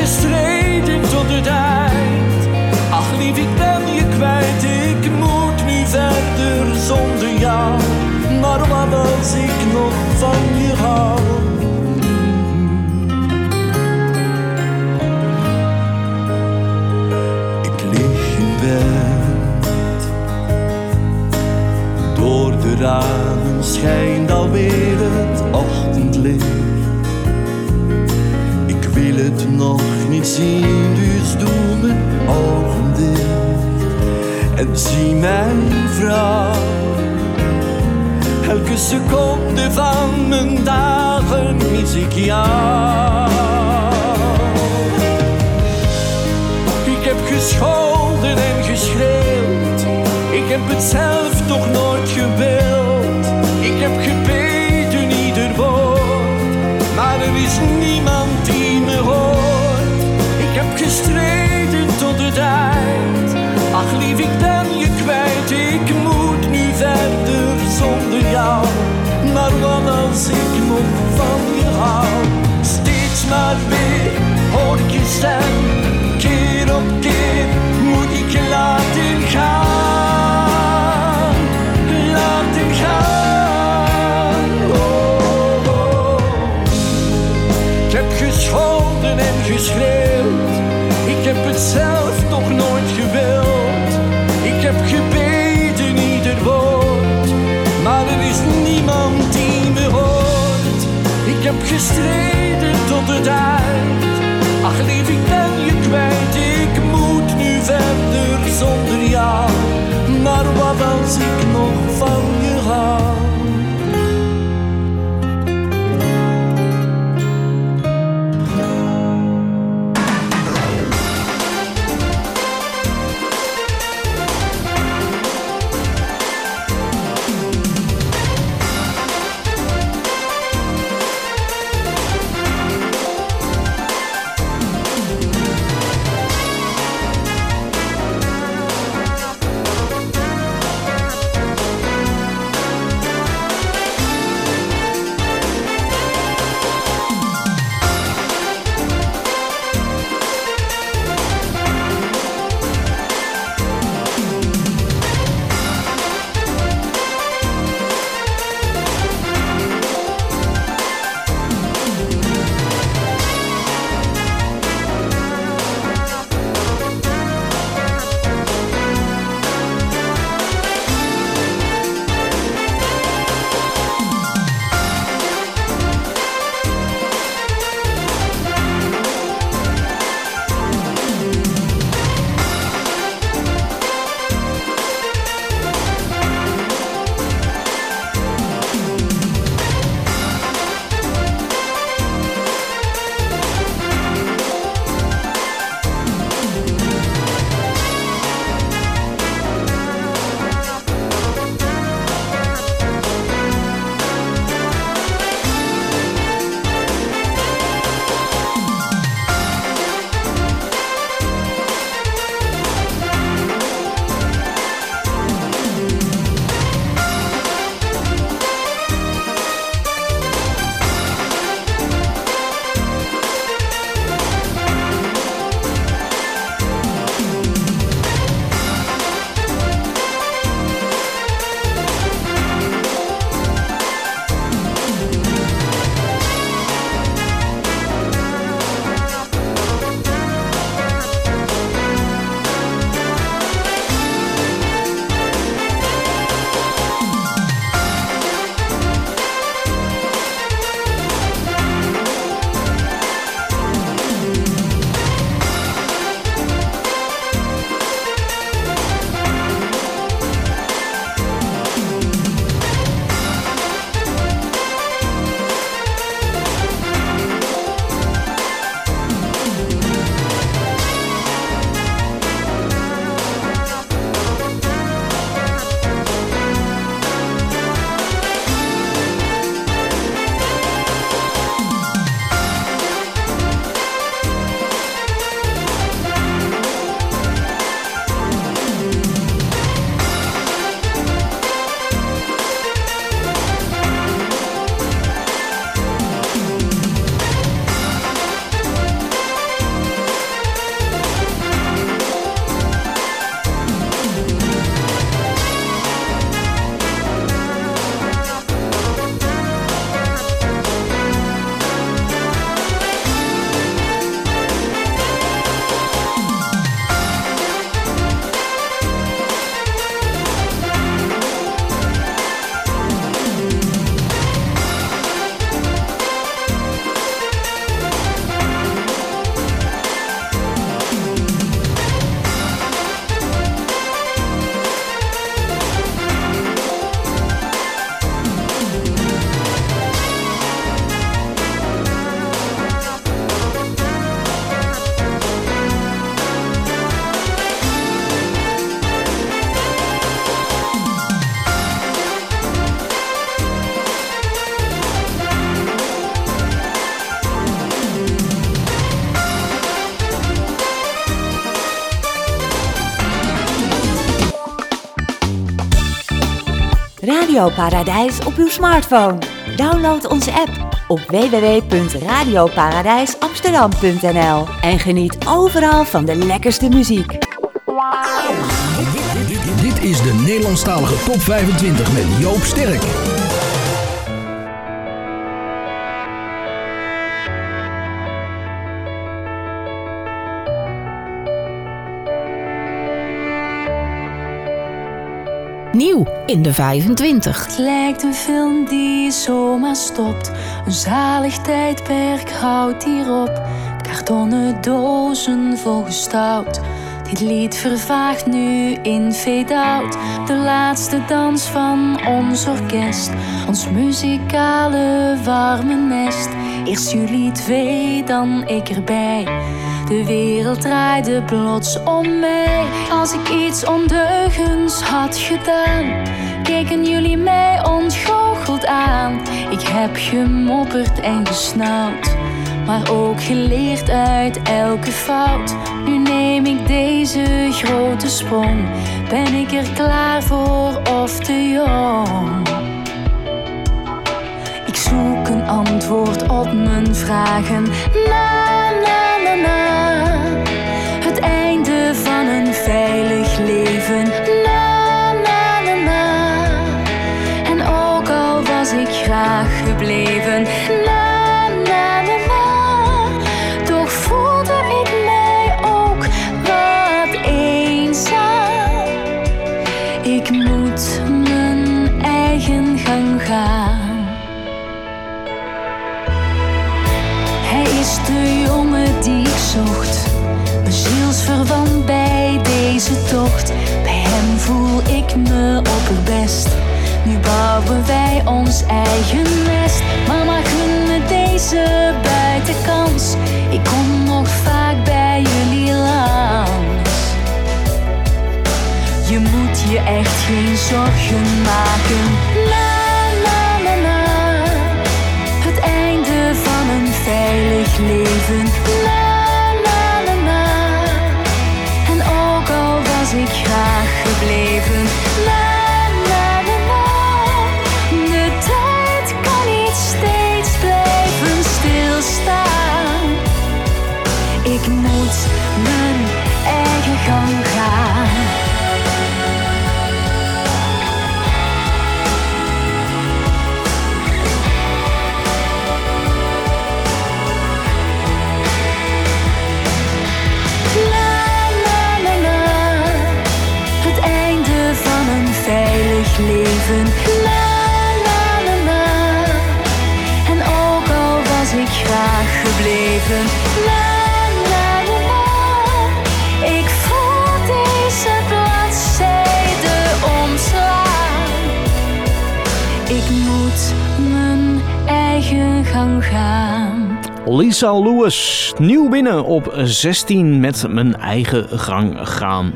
Gestreden tot het eind. Ach lief, ik ben je kwijt. Ik moet nu verder zonder jou. Maar wat als ik nog van je hou? Ik lig in bed. Door de ramen schijnt alweer niet zien, dus doe mijn ogen dicht. En zie mijn vrouw. Elke seconde van mijn dagen mis ik jou. Ik heb gescholden en geschreeuwd. Ik heb het zelf toch nooit gewild. Ik heb gebeden ieder woord. Maar er is niemand Maar weer hoor ik je stem. Keer op keer moet je laten gaan. Laten gaan. Oh, oh. Ik heb gescholden en geschreeuwd. Ik heb het zelf toch nooit gewild. Ik heb gebeden ieder woord. Maar er is niemand die me hoort. Ik heb gestreden Radioparadijs op uw smartphone. Download onze app op www.radioparadijsamsterdam.nl en geniet overal van de lekkerste muziek. Dit is de Nederlandstalige top 25 met Joop Sterk. Nieuw in de 25. Het lijkt een film die zomaar stopt. Een zalig tijdperk houdt hierop. Kartonnen dozen volgestouwd. Dit lied vervaagt nu in fade-out. De laatste dans van ons orkest. Ons muzikale warme nest. Eerst jullie twee, dan ik erbij. De wereld draaide plots om mij. Als ik iets ondeugens had gedaan, keken jullie mij ontgoocheld aan. Ik heb gemopperd en gesnauwd, maar ook geleerd uit elke fout. Nu neem ik deze grote sprong. Ben ik er klaar voor of te jong? Ik zoek een antwoord op mijn vragen. Lisa Lewis, nieuw binnen op 16 met mijn eigen gang gaan.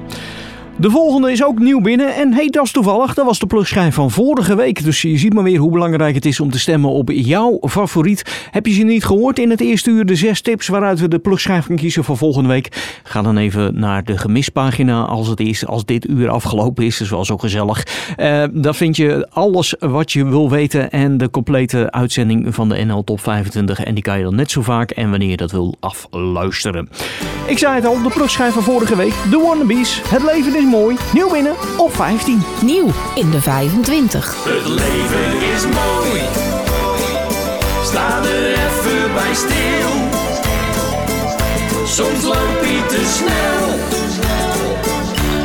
De volgende is ook nieuw binnen en hey, dat is toevallig. Dat was de plusschijf van vorige week. Dus je ziet maar weer hoe belangrijk het is om te stemmen op jouw favoriet. Heb je ze niet gehoord in het eerste uur? De zes tips waaruit we de plusschijf gaan kiezen voor volgende week. Ga dan even naar de gemispagina als het is, als dit uur afgelopen is. Dat is wel zo gezellig. Eh, daar vind je alles wat je wil weten en de complete uitzending van de NL Top 25. En die kan je dan net zo vaak en wanneer je dat wil afluisteren. Ik zei het al, de plusschijf van vorige week. De Wannabes. Het leven is mooi. Nieuw binnen op 15. Nieuw in de 25. Het leven is mooi. Sta er even bij stil. Soms loop je te snel.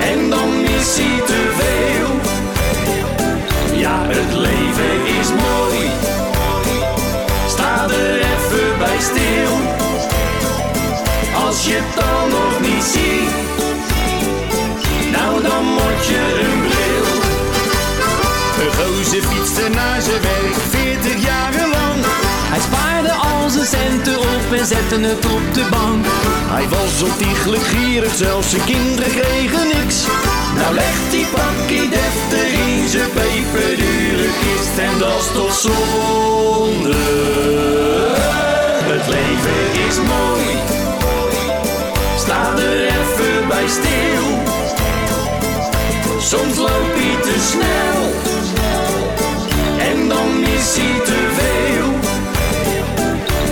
En dan mis je te veel. Ja, het leven is mooi. Sta er even bij stil. Als je het dan nog niet ziet. Dan moet je een bril. Een gozer fietste naar zijn werk, 40 jaren lang. Hij spaarde al zijn centen op en zette het op de bank. Hij was ontiegelijk gierig, zelfs zijn kinderen kregen niks. Nou legt die pakkie deftig in zijn peperdure kist en dat is toch zonde. Het leven is mooi, sta er even bij stil. Soms loopt hij te snel en dan mis hij te veel.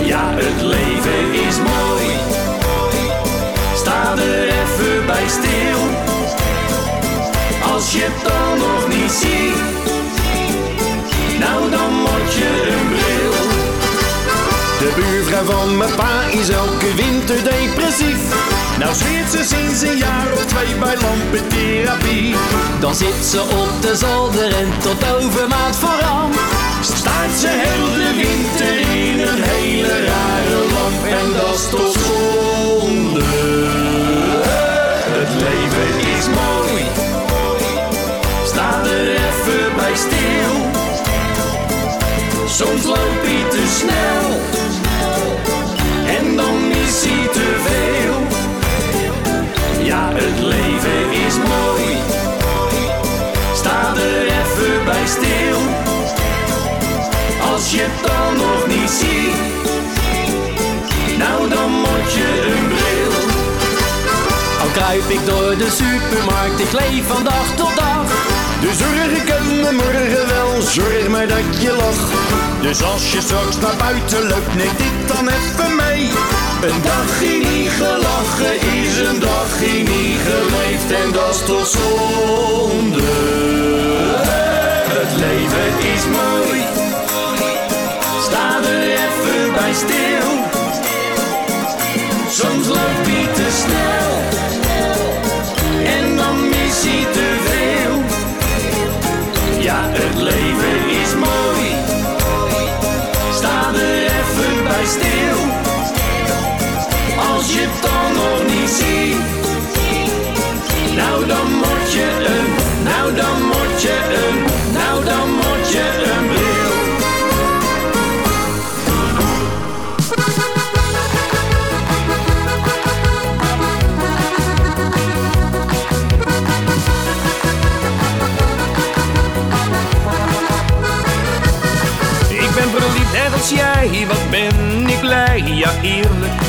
Ja, het leven is mooi, sta er even bij stil. Als je het dan nog niet ziet, nou dan moet je een bril. De buurvrouw van mijn pa is elke winter depressief. Nou zweert ze sinds een jaar of twee bij lampentherapie. Dan zit ze op de zolder en tot overmaat vooraan. Staat ze heel de winter in een hele rare lamp en dat is toch zonde. Het leven is mooi, sta er even bij stil. Soms loop je te snel Als je het dan nog niet ziet, nou dan moet je een bril. Al kruip ik door de supermarkt, ik leef van dag tot dag. De zorgen komen morgen wel, zorg maar dat je lacht. Dus als je straks naar buiten loopt, neem dit dan even mee. Een dagje niet gelachen is een dagje niet geleefd en dat is toch zonde. Het leven is mooi, sta er even bij stil. Soms loop je te snel en dan mis je te veel. Ja, het leven is mooi, sta er even bij stil. Als je het dan nog niet ziet, nou dan moet je een, nou dan moet je een, wat ben ik blij, ja eerlijk.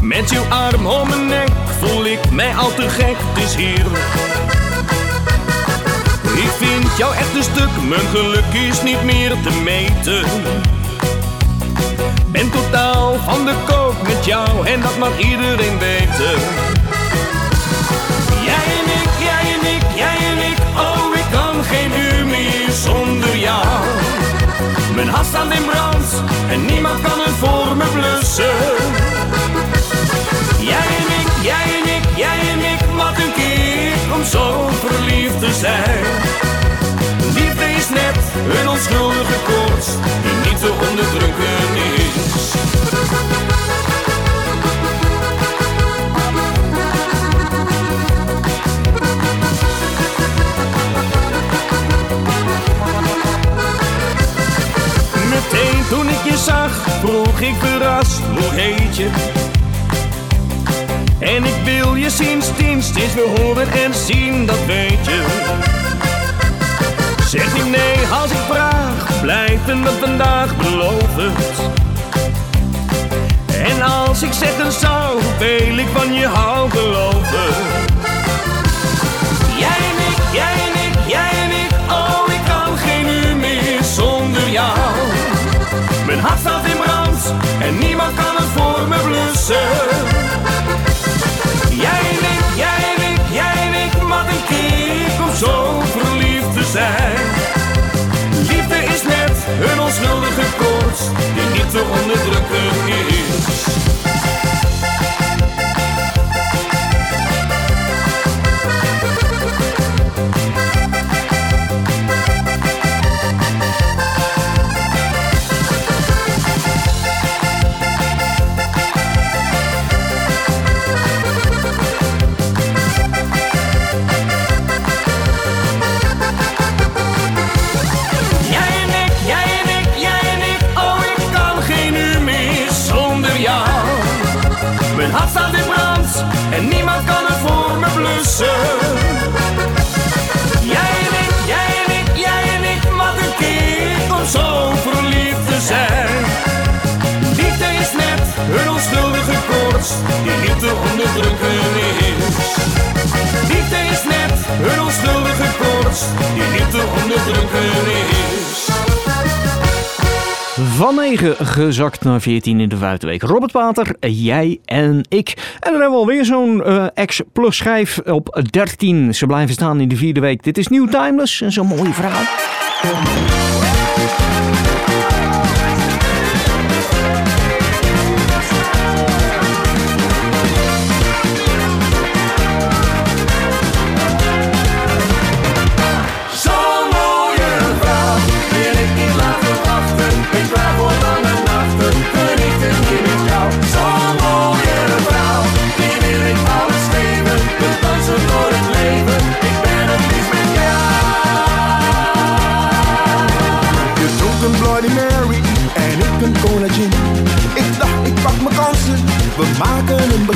Met jouw arm om mijn nek voel ik mij al te gek, het is heerlijk. Ik vind jou echt een stuk, mijn geluk is niet meer te meten. Ben totaal van de kook met jou en dat mag iedereen weten. Jij en ik, jij en ik, jij en ik, oh ik kan geen uur. Mijn hart staat in brand en niemand kan het voor me blussen. Jij en ik, jij en ik, jij en ik, wat een keer om zo verliefd te zijn. Liefde is net een onschuldige koorts die niet te onderdrukken is. Meteen toen ik je zag, vroeg ik verrast, hoe heet je? En ik wil je sindsdien steeds weer horen en zien, dat weet je. Zeg niet nee als ik vraag, blijven we vandaag beloven. En als ik zeggen zou, wil ik van je hou geloven. Mijn hart staat in brand en niemand kan het voor me blussen. Jij en ik, jij en ik, jij en ik, wat een keer om zo verliefd te zijn. Liefde is net een onschuldige koorts die niet te onderdrukken is. Koorts die niet te onderdrukken is. Liefde is net een onschuldige koorts die niet te onderdrukken is. Van 9 gezakt naar 14 in de vijfde week. Robert Pater, jij en ik. En dan hebben we alweer zo'n eh, X-plus schijf op 13. Ze blijven staan in de vierde week. Dit is New Timeless en zo'n mooie verhaal.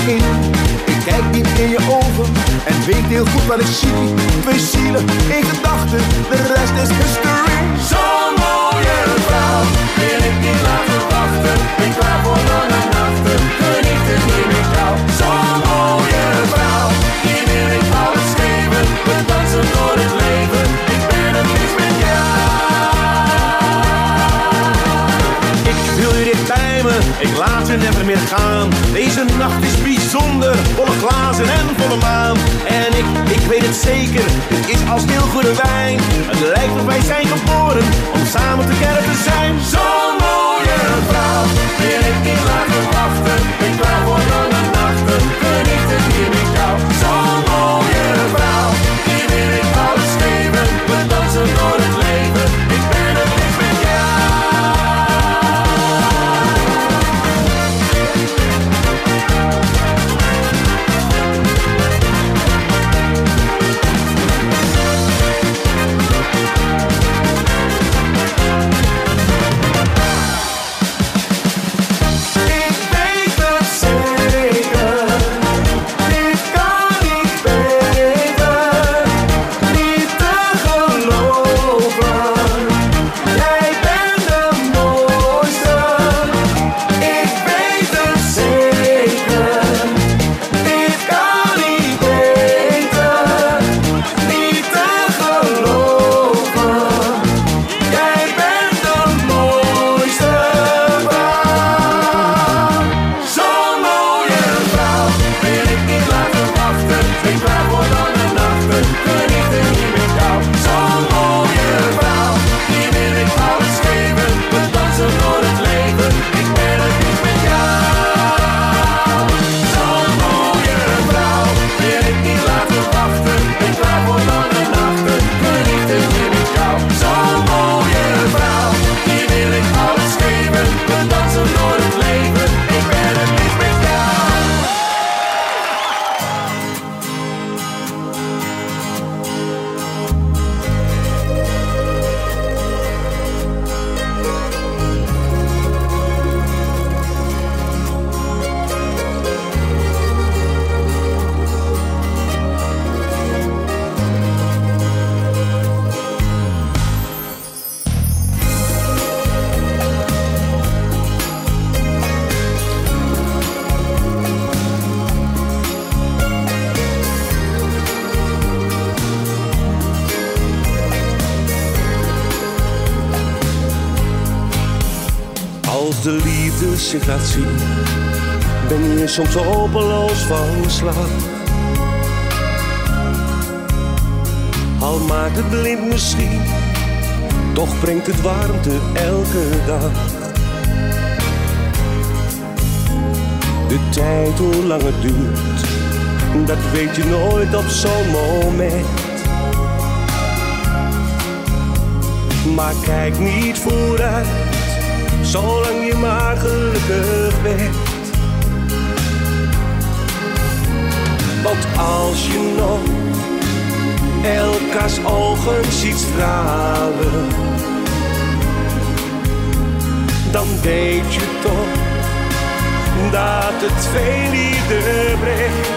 Ik kijk diep in je ogen en weet heel goed wat ik zie. Twee zielen, één gedachte, de rest is history. Zo'n mooie vrouw wil ik niet laten wachten. Ik blijf voor lange nachten, genieten meer gaan. Deze nacht is bijzonder, volle glazen en volle maan. En ik, ik weet het zeker, het is als heel goede wijn. Het lijkt of wij zijn geboren, om samen te kerken zijn. Zo'n mooie vrouw wil ik niet laten wachten. Ik blijf voor lange nachten, genieten hier met jou. Zo'n zich laat zien, ben je soms hopeloos van slag. Al maakt het blind misschien, toch brengt het warmte elke dag. De tijd, hoe lang het duurt, dat weet je nooit op zo'n moment. Maar kijk niet vooruit, zolang je maar gelukkig bent. Want als je nog elkaars ogen ziet stralen, dan weet je toch dat het veel liefde brengt.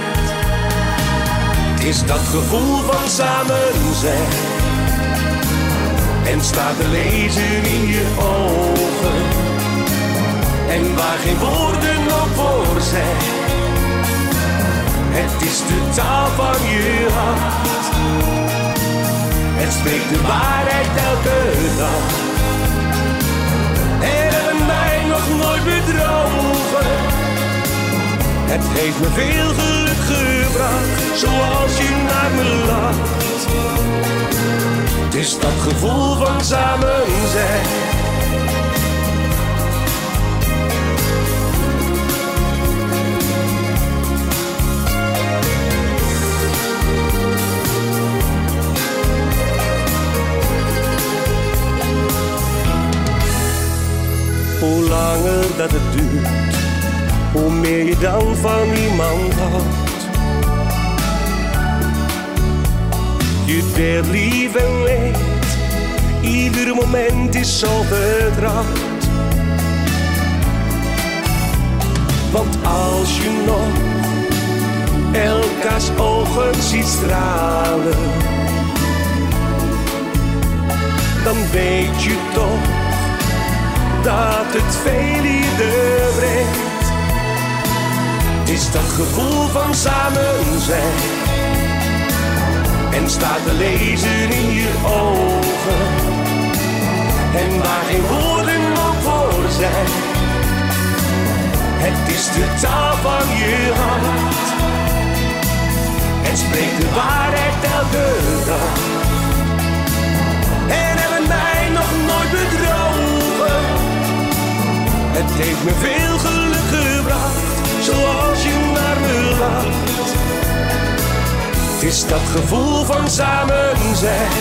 Is dat gevoel van samen zijn en staat te lezen in je ogen en waar geen woorden nog voor zijn. Het is de taal van je hart. Het spreekt de waarheid elke dag. Er hebben mij nog nooit bedrogen. Het heeft me veel geluk gebracht, zoals je naar me lacht. Het is dat gevoel van samen zijn Hoe langer dat het duurt, hoe meer je dan van iemand houdt. Je deelt lief en leed, ieder moment is zo vertrouwd. Want als je nog elkaars ogen ziet stralen, dan weet je toch dat het veel. Het is dat gevoel van samen zijn. En staat te lezen in je ogen. En waar geen woorden ook voor zijn. Het is de taal van je hart. En spreekt de waarheid elke dag. En hebben mij nog nooit bedrogen. Het heeft me veel geluk gebracht, zoals je naar me lacht. Het is dat gevoel van samen zijn.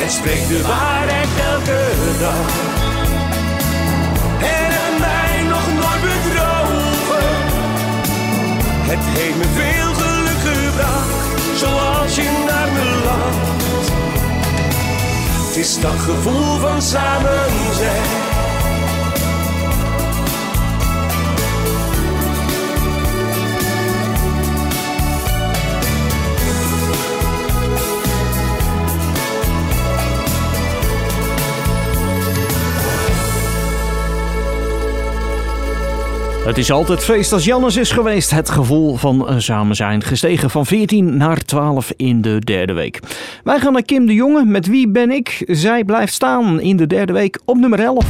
Het spreekt de waarheid elke dag. En mij nog nooit bedrogen. Het heeft me veel geluk gebracht, zoals je naar me lacht. Het is dat gevoel van samen zijn. Het is altijd feest als Jannes is geweest. Het gevoel van eh, samen zijn. Gestegen van 14 naar 12 in de derde week. Wij gaan naar Kim de Jonge. Met wie ben ik? Zij blijft staan in de derde week op nummer 11.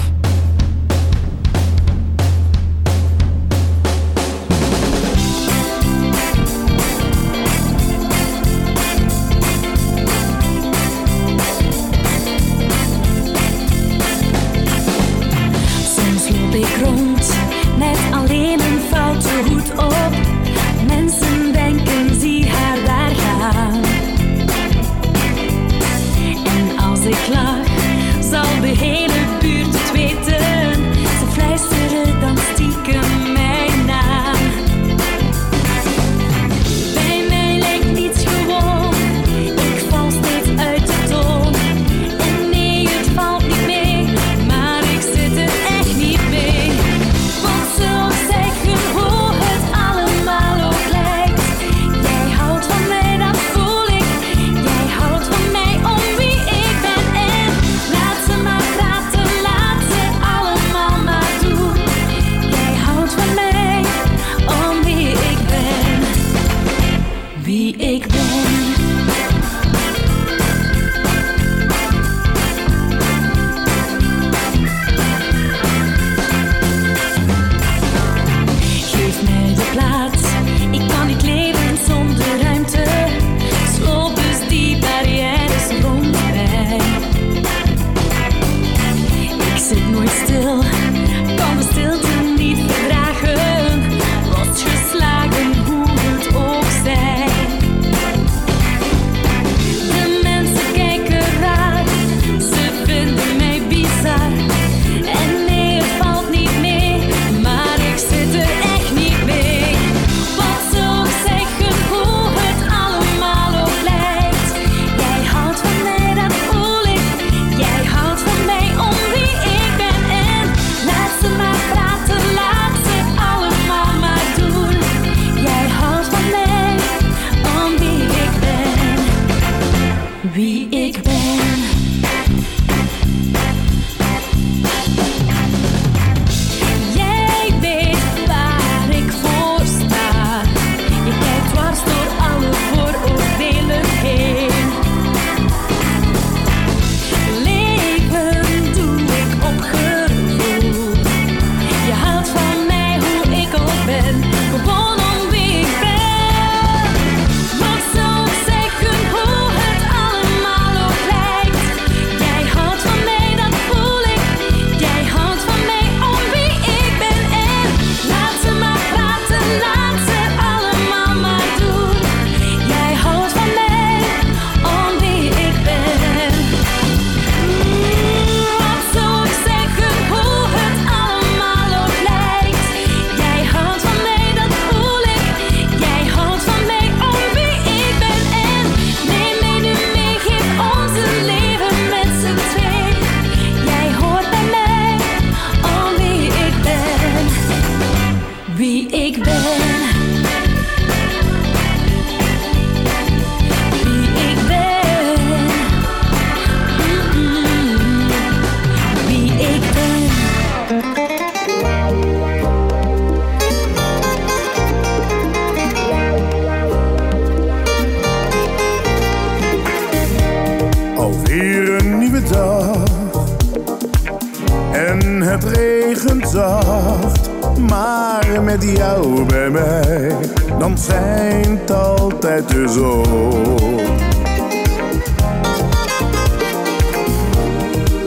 Maar met jou bij mij, dan schijnt altijd de zon.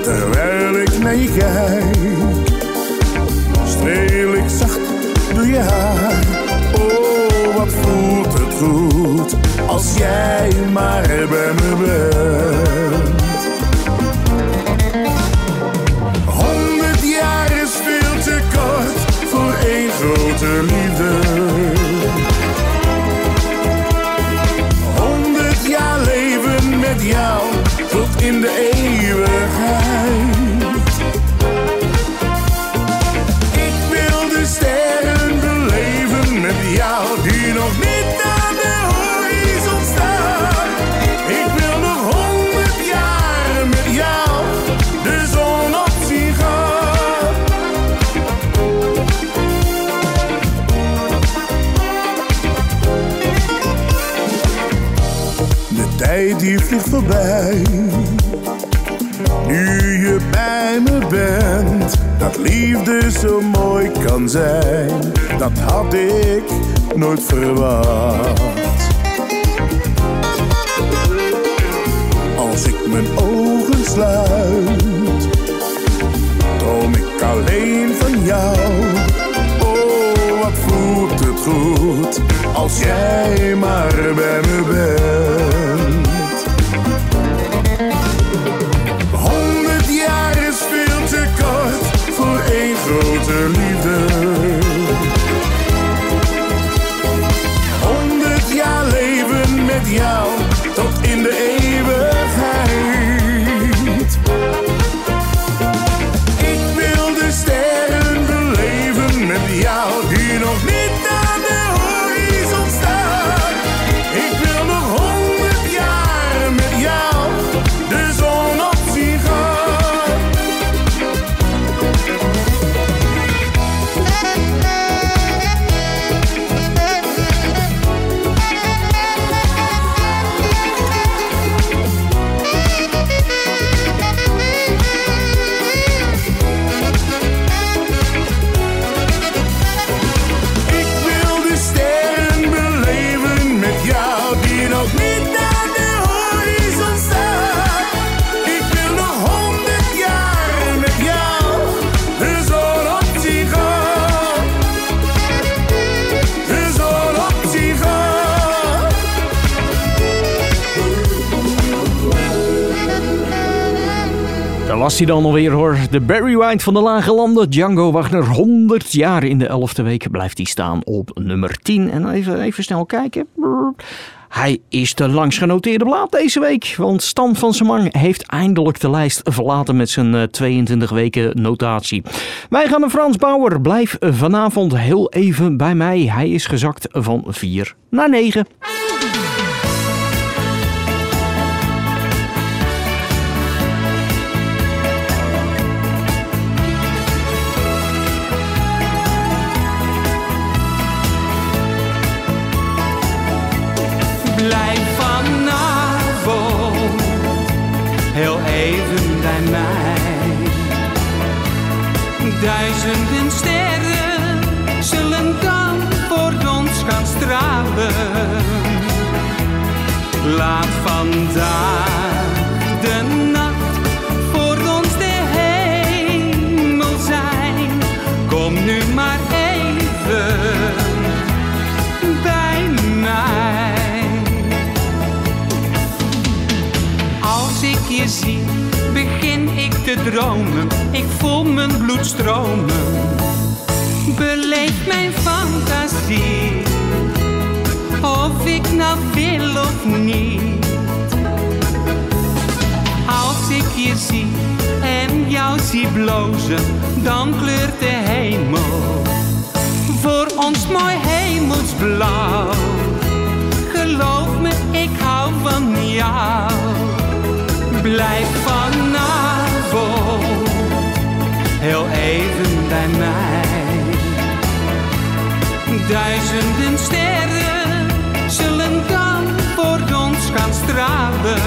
Terwijl ik naar je kijk, streel ik zacht door je haar. Oh, wat voelt het goed als jij maar bij me bent. Nu je bij me bent, dat liefde zo mooi kan zijn, dat had ik nooit verwacht. Als ik mijn ogen sluit, droom ik alleen van jou. Oh, wat voelt het goed als jij maar bij me bent. Las hij dan alweer hoor. De Barry White van de Lage Landen. Django Wagner, 100 jaar in de 11e week blijft hij staan op nummer 10. En even, even snel kijken. Hij is de langst genoteerde plaat deze week. Want Stan van Semang heeft eindelijk de lijst verlaten met zijn eh, 22 weken notatie. Wij gaan naar Frans Bauer. Blijf vanavond heel even bij mij. Hij is gezakt van 4 naar 9. Duizenden sterren zullen dan voor ons gaan stralen. Laat vandaag dromen. Ik voel mijn bloed stromen. Beleef mijn fantasie. Of ik nou wil of niet. Als ik je zie en jou zie blozen, dan kleurt de hemel voor ons mooi hemelsblauw. Geloof me, ik hou van jou. Blijf heel even bij mij. Duizenden sterren zullen dan voor ons gaan stralen.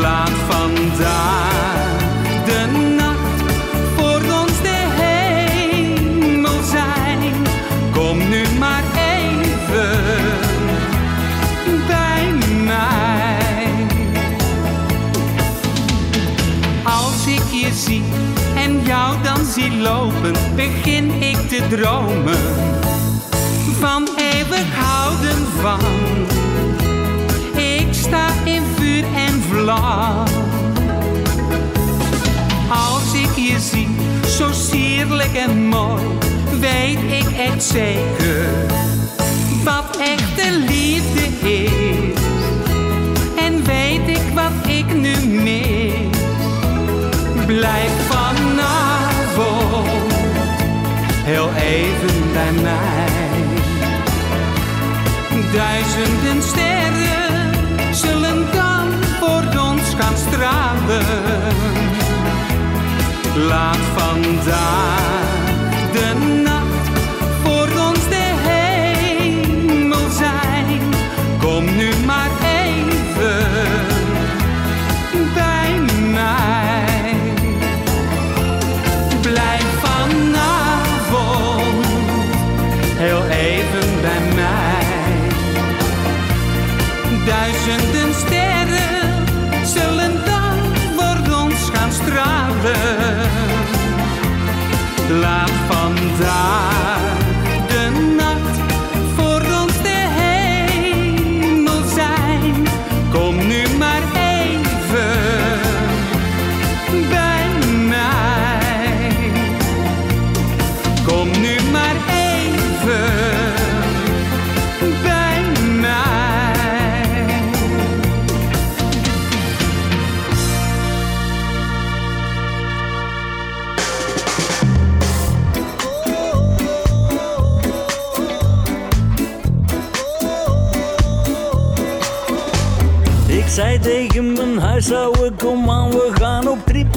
Laat vandaag de nacht zie en jou dan zie lopen, begin ik te dromen van eeuwig houden van. Ik sta in vuur en vlam. Als ik je zie, zo sierlijk en mooi, weet ik echt zeker wat echte liefde is. Blijf vanavond heel even bij mij. Duizenden sterren zullen dan voor ons gaan stralen. Laat vandaag huishouden, kom aan, we gaan op trip.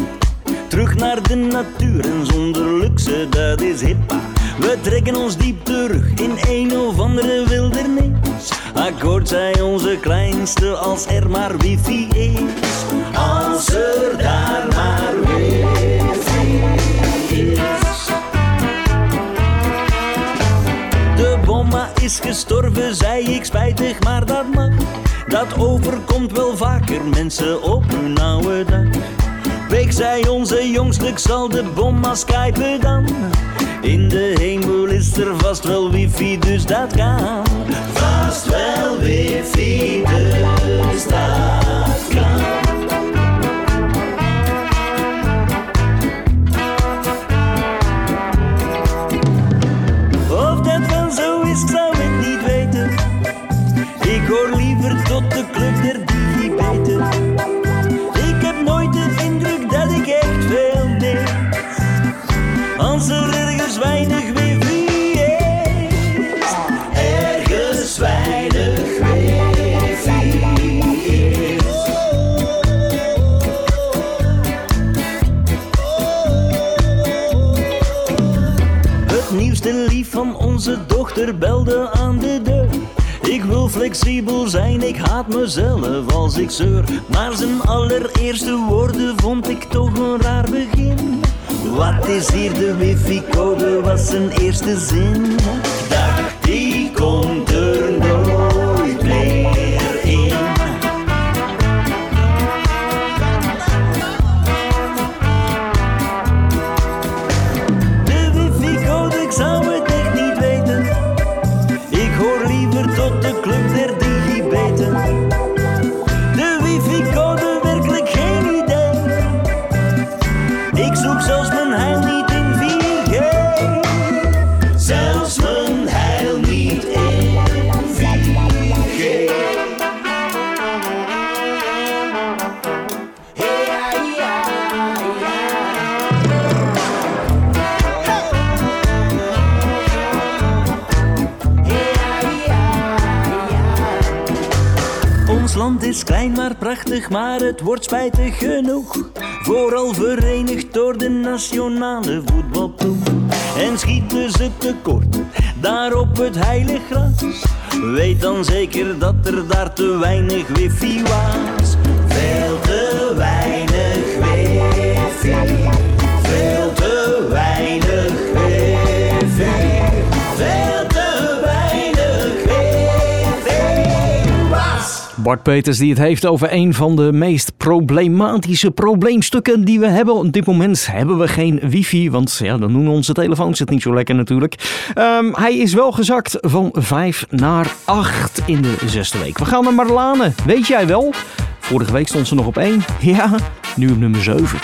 Terug naar de natuur en zonder luxe, dat is hippa. We trekken ons diep terug in een of andere wildernis. Akkoord zei onze kleinste als er maar wifi is. Als er daar maar wifi is. De bomma is gestorven, zei ik spijtig, maar dat mag. Dat overkomt wel vaker mensen op hun oude dag. Week zei onze jongste, ik zal de bomma skypen dan. In de hemel is er vast wel wifi, dus dat kan. Vast wel wifi, dus dat kan. Als er ergens weinig wifi is. Ergens weinig wifi. Het nieuwste lief van onze dochter belde aan de deur. Ik wil flexibel zijn, ik haat mezelf als ik zeur. Maar zijn allereerste woorden vond ik toch een raar begin. Wat is hier de wifi-code, was zijn eerste zin. klein maar prachtig, maar het wordt spijtig genoeg. Vooral verenigd door de nationale voetbalploeg. En schieten ze tekort, daar op het heilig gras. Weet dan zeker dat er daar te weinig wifi was. Veel te weinig wifi. Bart Peters die het heeft over een van de meest problematische probleemstukken die we hebben. Op dit moment hebben we geen wifi, want ja, dan doen onze telefoons het niet zo lekker natuurlijk. Ehm, hij is wel gezakt van 5 naar 8 in de zesde week. We gaan naar Marlane, weet jij wel? Vorige week stond ze nog op 1. Ja, nu op nummer 7.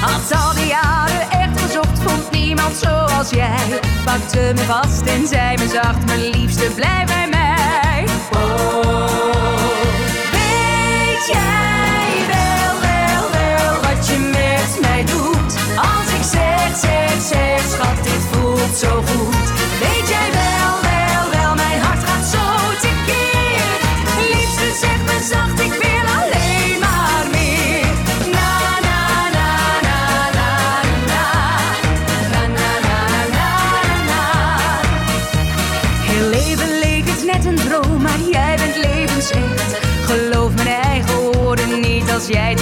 Had al die jaren echt gezocht, vond niemand zoals jij. Pakte me vast en zei me zacht, mijn liefste, blijf bij mij. Oh, weet jij wel, wel, wel wat je met mij doet? Als ik zeg, zeg, zeg, schat, dit voelt zo goed. jij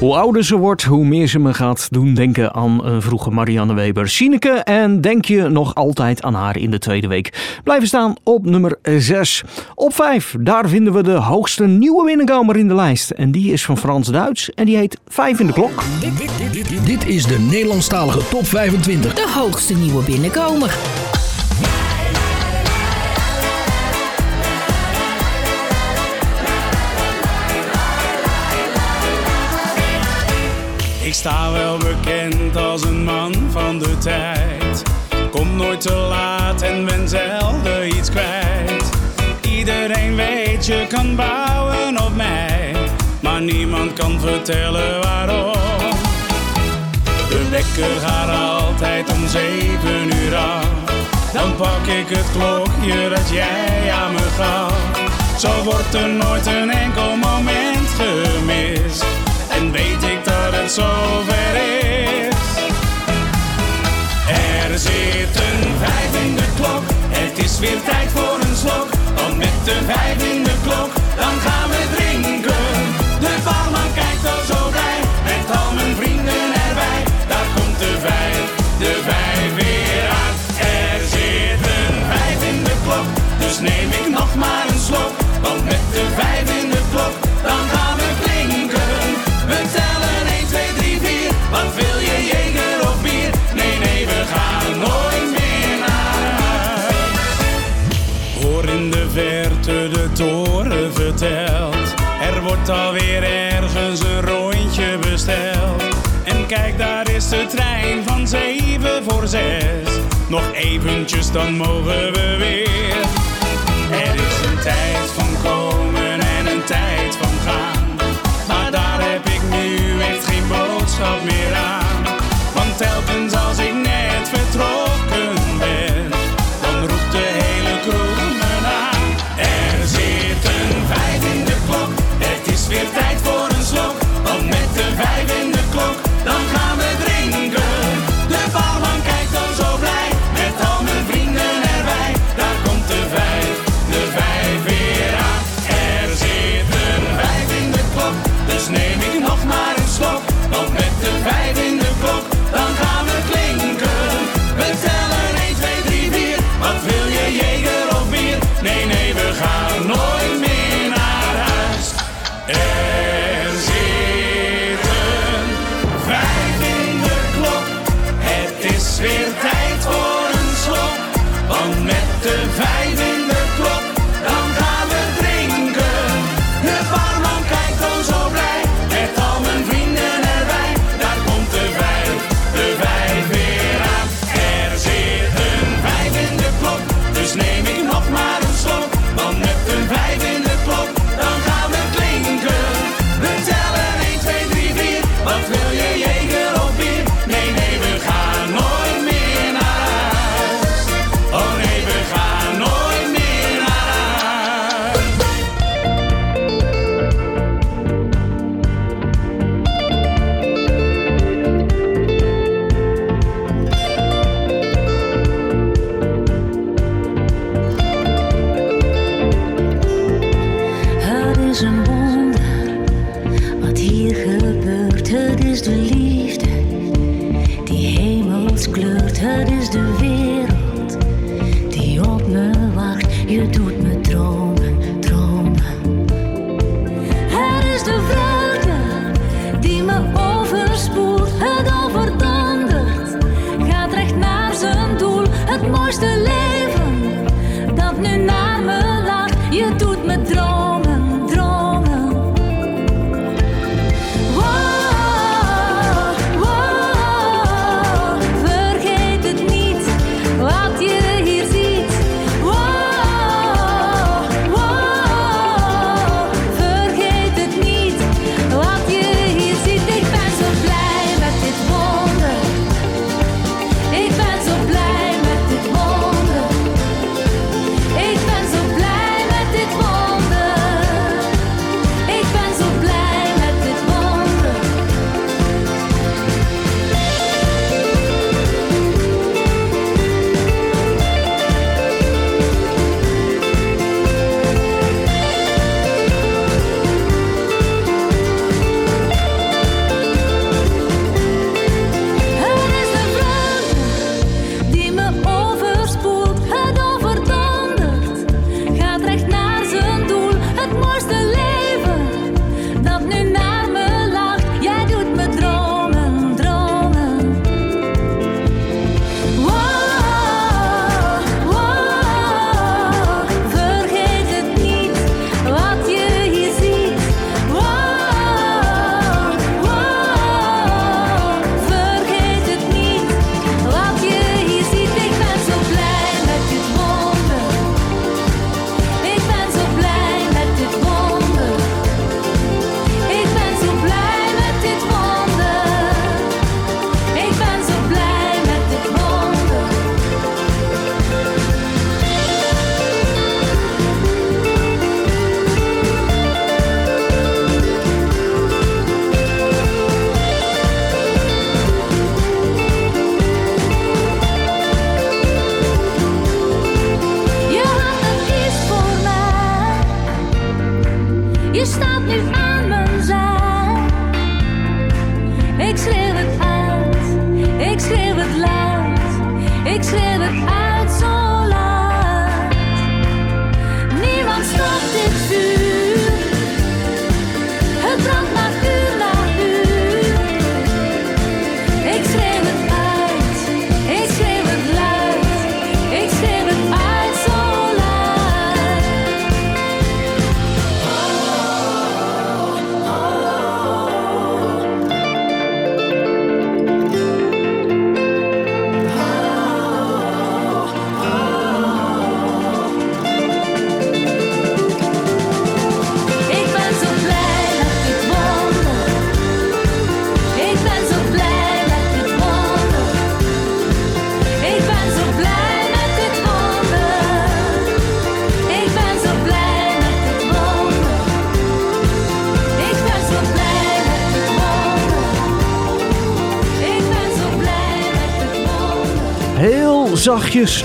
Hoe ouder ze wordt, hoe meer ze me gaat doen denken aan een vroege Marianne Weber. Sineke en denk je nog altijd aan haar in de tweede week. Blijven staan op nummer 6. Op 5, daar vinden we de hoogste nieuwe binnenkomer in de lijst. En die is van Frans Duits en die heet 5 in de klok. Dit is de Nederlandstalige top 25. De hoogste nieuwe binnenkomer. Ik sta wel bekend als een man van de tijd. Kom nooit te laat en ben zelden iets kwijt. Iedereen weet je kan bouwen op mij, maar niemand kan vertellen waarom. De wekker gaat altijd om zeven uur af. Dan pak ik het klokje dat jij aan me gaf. Zo wordt er nooit een enkel moment gemist. Weet ik dat het zover is. Er zit een vijf in de klok. Het is weer tijd voor een slok. Want met de vijf in de klok, dan gaan we drinken. De barman kijkt al zo blij. Met al mijn vrienden erbij. Daar komt de vijf, de vijf weer aan. Er zit een vijf in de klok. Dus neem ik nog maar een slok. Want met de vijf in 7 voor 6. Nog eventjes, dan mogen we weer. is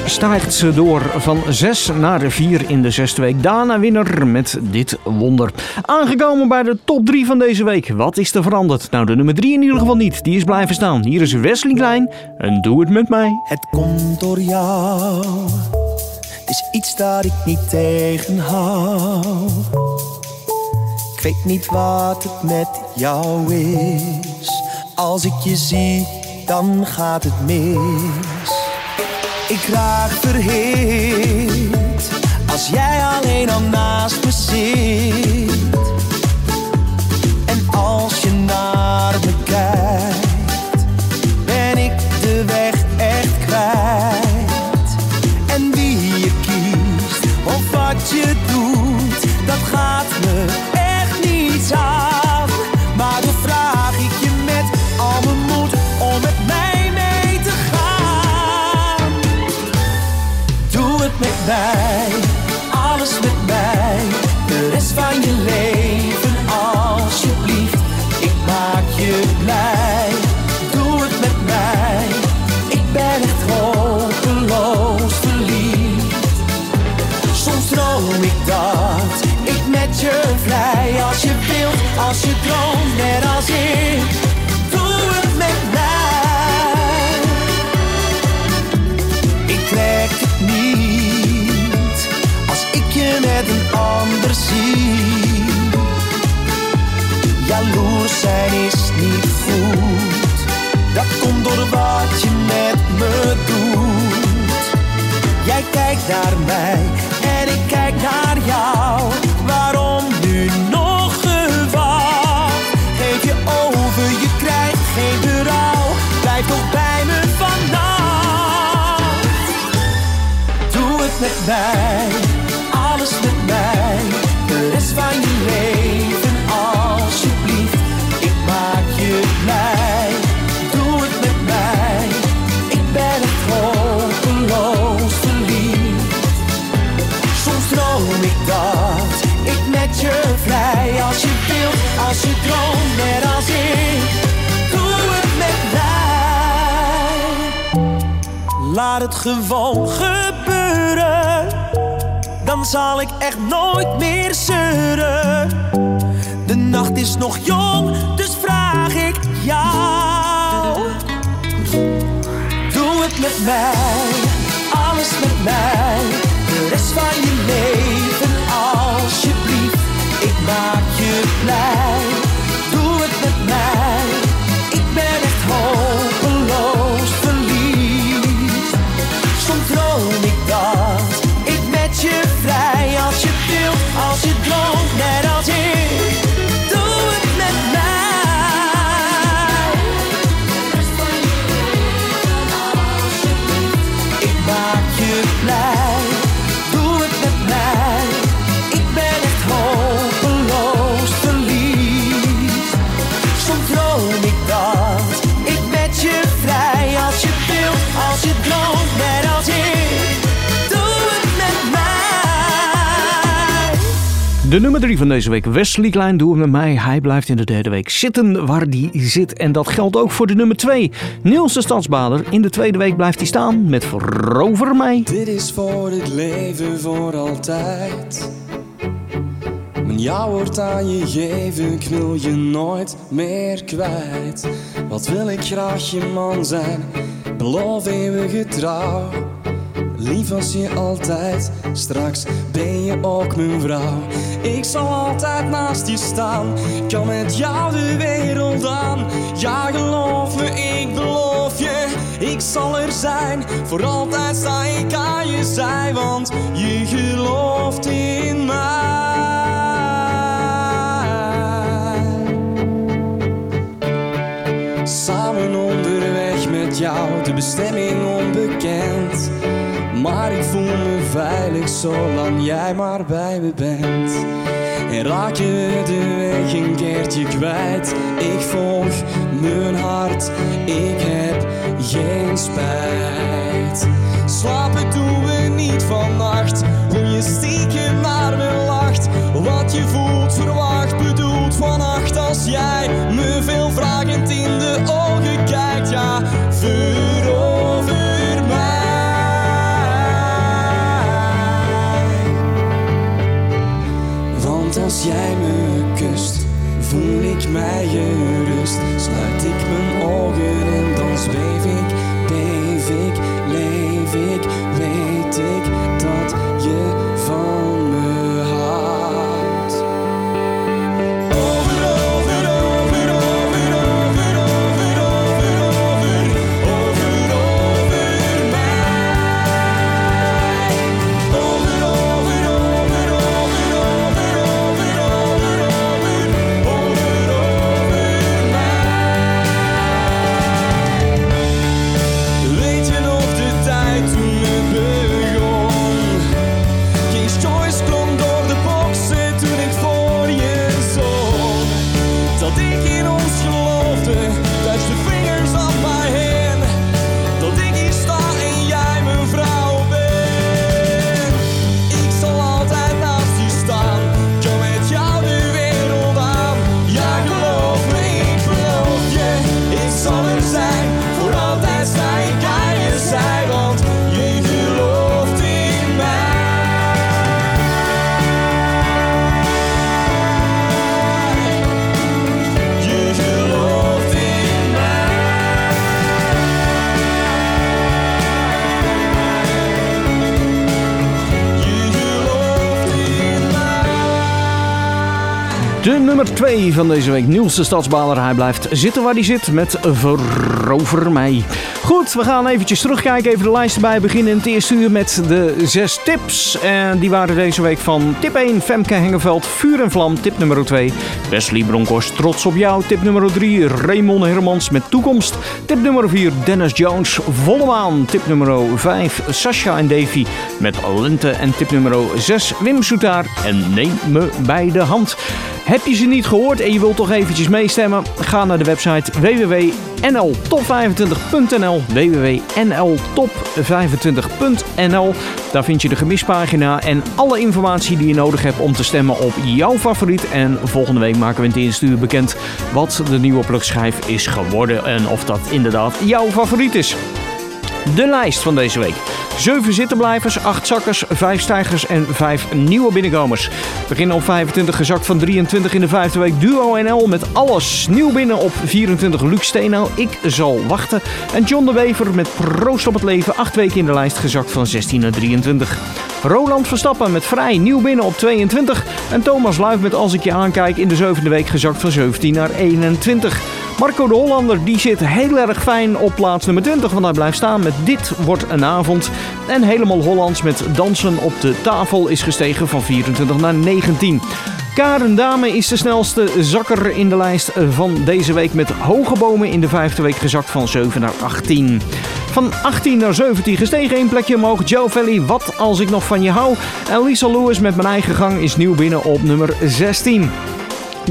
stijgt ze door van 6 naar 4 in de zesde week. Daarna winnaar met dit wonder. Aangekomen bij de top 3 van deze week. Wat is er veranderd? Nou, de nummer 3 in ieder geval niet. Die is blijven staan. Hier is Wesley Klein en Doe het met mij. Het komt door jou. Het is iets dat ik niet tegenhoud. Ik weet niet wat het met jou is. Als ik je zie, dan gaat het mis ik raak verhit als jij alleen al naast me zit. En als je naar me kijkt. Komt door wat je met me doet. Jij kijkt naar mij en ik kijk naar jou. Waarom nu nog gewacht? Geef je over, je krijgt geen berouw. Blijf toch bij me vannacht. Doe het met mij, Laat het gewoon gebeuren. Dan zal ik echt nooit meer zeuren. De nacht is nog jong, dus vraag ik jou. Doe het met mij, alles met mij. De rest van je leven, alsjeblieft. Ik maak je blij. De nummer 3 van deze week, Wesley Klein, doe met mij. Hij blijft in de derde week zitten waar hij zit. En dat geldt ook voor de nummer 2. Niels de Stadsbader. In de tweede week blijft hij staan met Verover mij. Dit is voor het leven voor altijd. Mijn jou wordt aan je geven, wil je nooit meer kwijt. Wat wil ik graag je man zijn, beloof eeuwige trouw. Lief als je altijd, straks ben je ook mijn vrouw. Ik zal altijd naast je staan, kan met jou de wereld aan. Ja, geloof me, ik beloof je, ik zal er zijn. Voor altijd sta ik aan je zij, want je gelooft in mij. Samen onderweg met jou, de bestemming onbekend. Maar ik voel me veilig zolang jij maar bij me bent. En raak je de weg een keertje kwijt, ik volg mijn hart, ik heb geen spijt. Slapen doen we niet vannacht, hoe je stiekem naar me lacht. Wat je voelt, verwacht, bedoelt vannacht als jij me veel vragend in de ogen kijkt. Ja, nummer 2 van deze week. Niels de Stadsbaler. Hij blijft zitten waar hij zit met Verover mij. Goed, we gaan eventjes terugkijken. Even de lijst erbij beginnen in het eerste uur met de zes tips. En die waren deze week van tip 1 Femke Hengeveld, Vuur en Vlam. Tip nummer 2 Wesley Bronkhorst, Trots op jou. Tip nummer 3 Raymond Hermans met Toekomst. Tip nummer 4 Dennis Jones, Volle Maan. Tip nummer 5 Sascha en Davy met Lente. En tip nummer 6 Wim Soetaar en Neem me bij de hand. Heb je niet gehoord en je wilt toch eventjes meestemmen? Ga naar de website www.nltop25.nl www.nltop25.nl Daar vind je de gemispagina en alle informatie die je nodig hebt om te stemmen op jouw favoriet. En volgende week maken we in het eerste uur bekend wat de nieuwe plugschijf is geworden en of dat inderdaad jouw favoriet is. De lijst van deze week. 7 zittenblijvers, 8 zakkers, 5 stijgers en 5 nieuwe binnenkomers. Beginnen op 25 gezakt van 23 in de vijfde week Duo NL met alles. Nieuw binnen op 24 Luc Steenel, Ik zal wachten. En John de Wever met Proost op het leven, 8 weken in de lijst gezakt van 16 naar 23. Roland Verstappen met Vrij nieuw binnen op 22. En Thomas Luif met Als ik je aankijk in de zevende week gezakt van 17 naar 21. Marco de Hollander die zit heel erg fijn op plaats nummer 20, want hij blijft staan met Dit wordt een avond. En helemaal Hollands met Dansen op de tafel is gestegen van 24 naar 19. Karen Dame is de snelste zakker in de lijst van deze week met hoge bomen in de vijfde week gezakt van 7 naar 18. Van 18 naar 17 gestegen één plekje omhoog. Joe Valley, wat als ik nog van je hou. En Lisa Lewis met mijn eigen gang is nieuw binnen op nummer 16.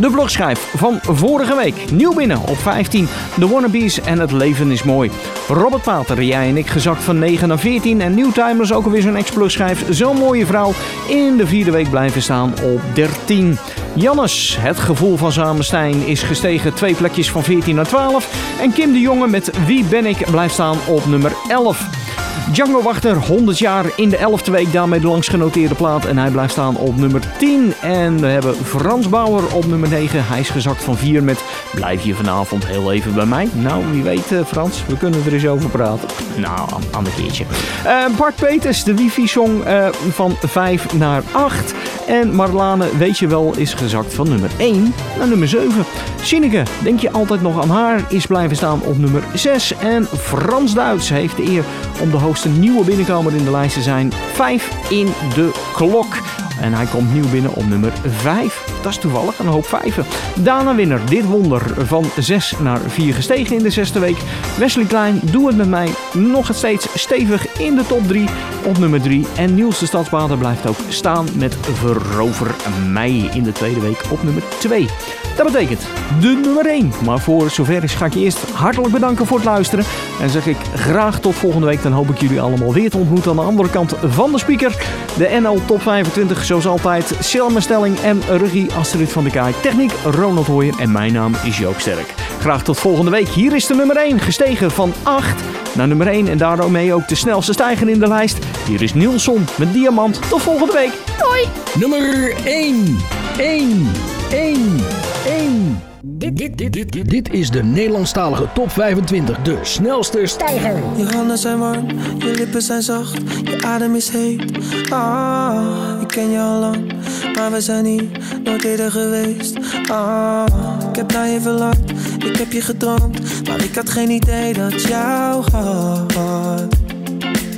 De blogschijf van vorige week. Nieuw binnen op 15. De Wannabes en het leven is mooi. Robert Pater, jij en ik gezakt van 9 naar 14. En Newtimers ook alweer zo'n ex-blogschijf. Zo'n mooie vrouw. In de vierde week blijven staan op 13. Jannes, het gevoel van Samenstein is gestegen twee plekjes van 14 naar 12. En Kim de Jonge met Wie ben ik blijft staan op nummer 11. Django Wachter, 100 jaar in de 11e week, daarmee de langst genoteerde plaat. En hij blijft staan op nummer 10. En we hebben Frans Bauer op nummer 9. Hij is gezakt van 4 met Blijf je vanavond heel even bij mij? Nou, wie weet eh, Frans, we kunnen er eens over praten. Nou, een keertje. Eh, Bart Peters, de wifi-song eh, van 5 naar 8. En Marlane, weet je wel, is gezakt van nummer 1 naar nummer 7. Sineke, denk je altijd nog aan haar, is blijven staan op nummer 6. En Frans Duits heeft de eer om de hoogste nieuwe binnenkomer in de lijst te zijn. 5 in de klok. En hij komt nieuw binnen op nummer 5. Dat is toevallig een hoop vijven. Dana Winner, dit wonder van 6 naar 4 gestegen in de zesde week. Wesley Klein, doe het met mij. Nog steeds stevig in de top 3 op nummer 3. En Niels de Stadsbader blijft ook staan met Verover mij in de tweede week op nummer 2. Dat betekent de nummer 1. Maar voor zover is ga ik je eerst hartelijk bedanken voor het luisteren. En zeg ik graag tot volgende week. Dan hoop ik jullie allemaal weer te ontmoeten aan de andere kant van de speaker. De NL Top 25 zoals altijd. Samenstelling en regie Astrid van der Kaai. Techniek Ronald Hooyer en mijn naam is Joop Sterk. Graag tot volgende week. Hier is de nummer 1 gestegen van 8 naar nummer 1. En daarmee ook de snelste stijger in de lijst. Hier is Nielson met Diamant. Tot volgende week. Doei! Nummer 1. 1. 1. 1. Dit, dit, dit, dit, dit is de Nederlandstalige top 25. De snelste stijger. Je handen zijn warm, je lippen zijn zacht, je adem is heet. Ah, ik ken je al lang, maar we zijn hier nooit eerder geweest. Ah, ik heb naar je verlangd, ik heb je gedroomd, maar ik had geen idee dat jouw hart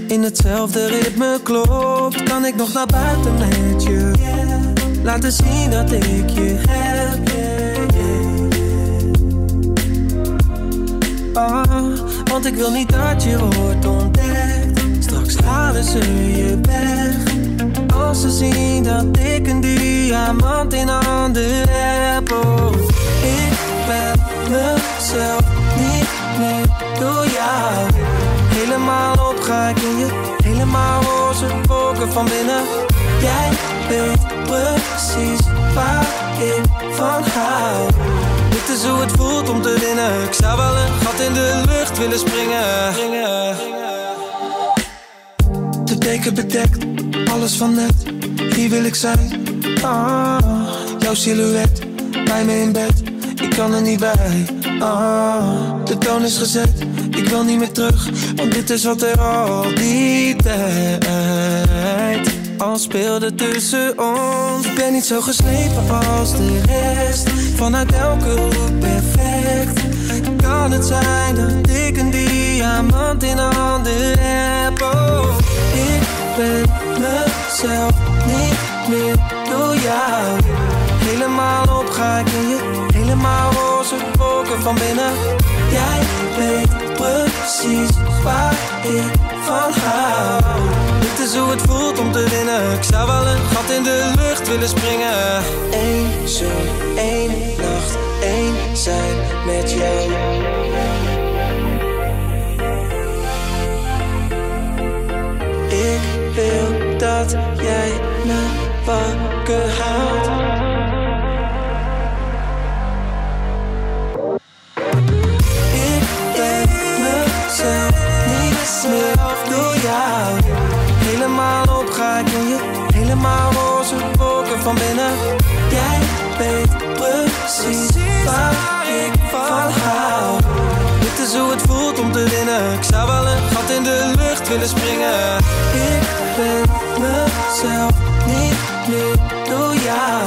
in hetzelfde ritme klopt. Kan ik nog naar buiten met je? Laten zien dat ik je heb. Ah, want ik wil niet dat je wordt ontdekt. Straks halen ze je weg. Als ze zien dat ik een diamant in handen heb. Oh, ik ben mezelf niet meer door jou. Helemaal op ga ik in je, helemaal roze wolken van binnen. Jij weet precies waar ik van hou. Dit is hoe het voelt om te winnen. Ik zou wel een gat in de lucht willen springen. De deken bedekt, alles van net. Hier wil ik zijn. Ah, jouw silhouet, bij me in bed. Ik kan er niet bij. Ah, de toon is gezet. Ik wil niet meer terug, want dit is wat er al die tijd al speelde tussen ons. Ik ben niet zo geslepen als de rest, vanuit elke hoek perfect. Kan het zijn dat ik een diamant in handen heb? Oh, ik ben mezelf niet meer door jou. Helemaal op ga ik in je, helemaal roze wolken van binnen. Jij weet precies waar ik van hou. Dit is hoe het voelt om te winnen. Ik zou wel een gat in de lucht willen springen. Eén zoen, één nacht, één zijn met jou. Ik wil dat jij me wakker houdt. Meer door jou. Helemaal op ga ik in je, helemaal roze wolken van binnen. Jij weet precies waar ik van hou. Dit is hoe het voelt om te winnen. Ik zou wel een gat in de lucht willen springen. Ik ben mezelf niet meer door jou.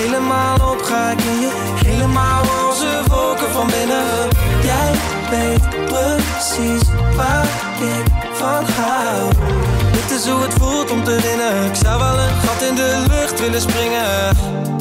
Helemaal op ga ik in je, helemaal roze wolken van binnen. Jij weet precies waar ik van hou. Dit is hoe het voelt om te winnen. Ik zou wel een gat in de lucht willen springen.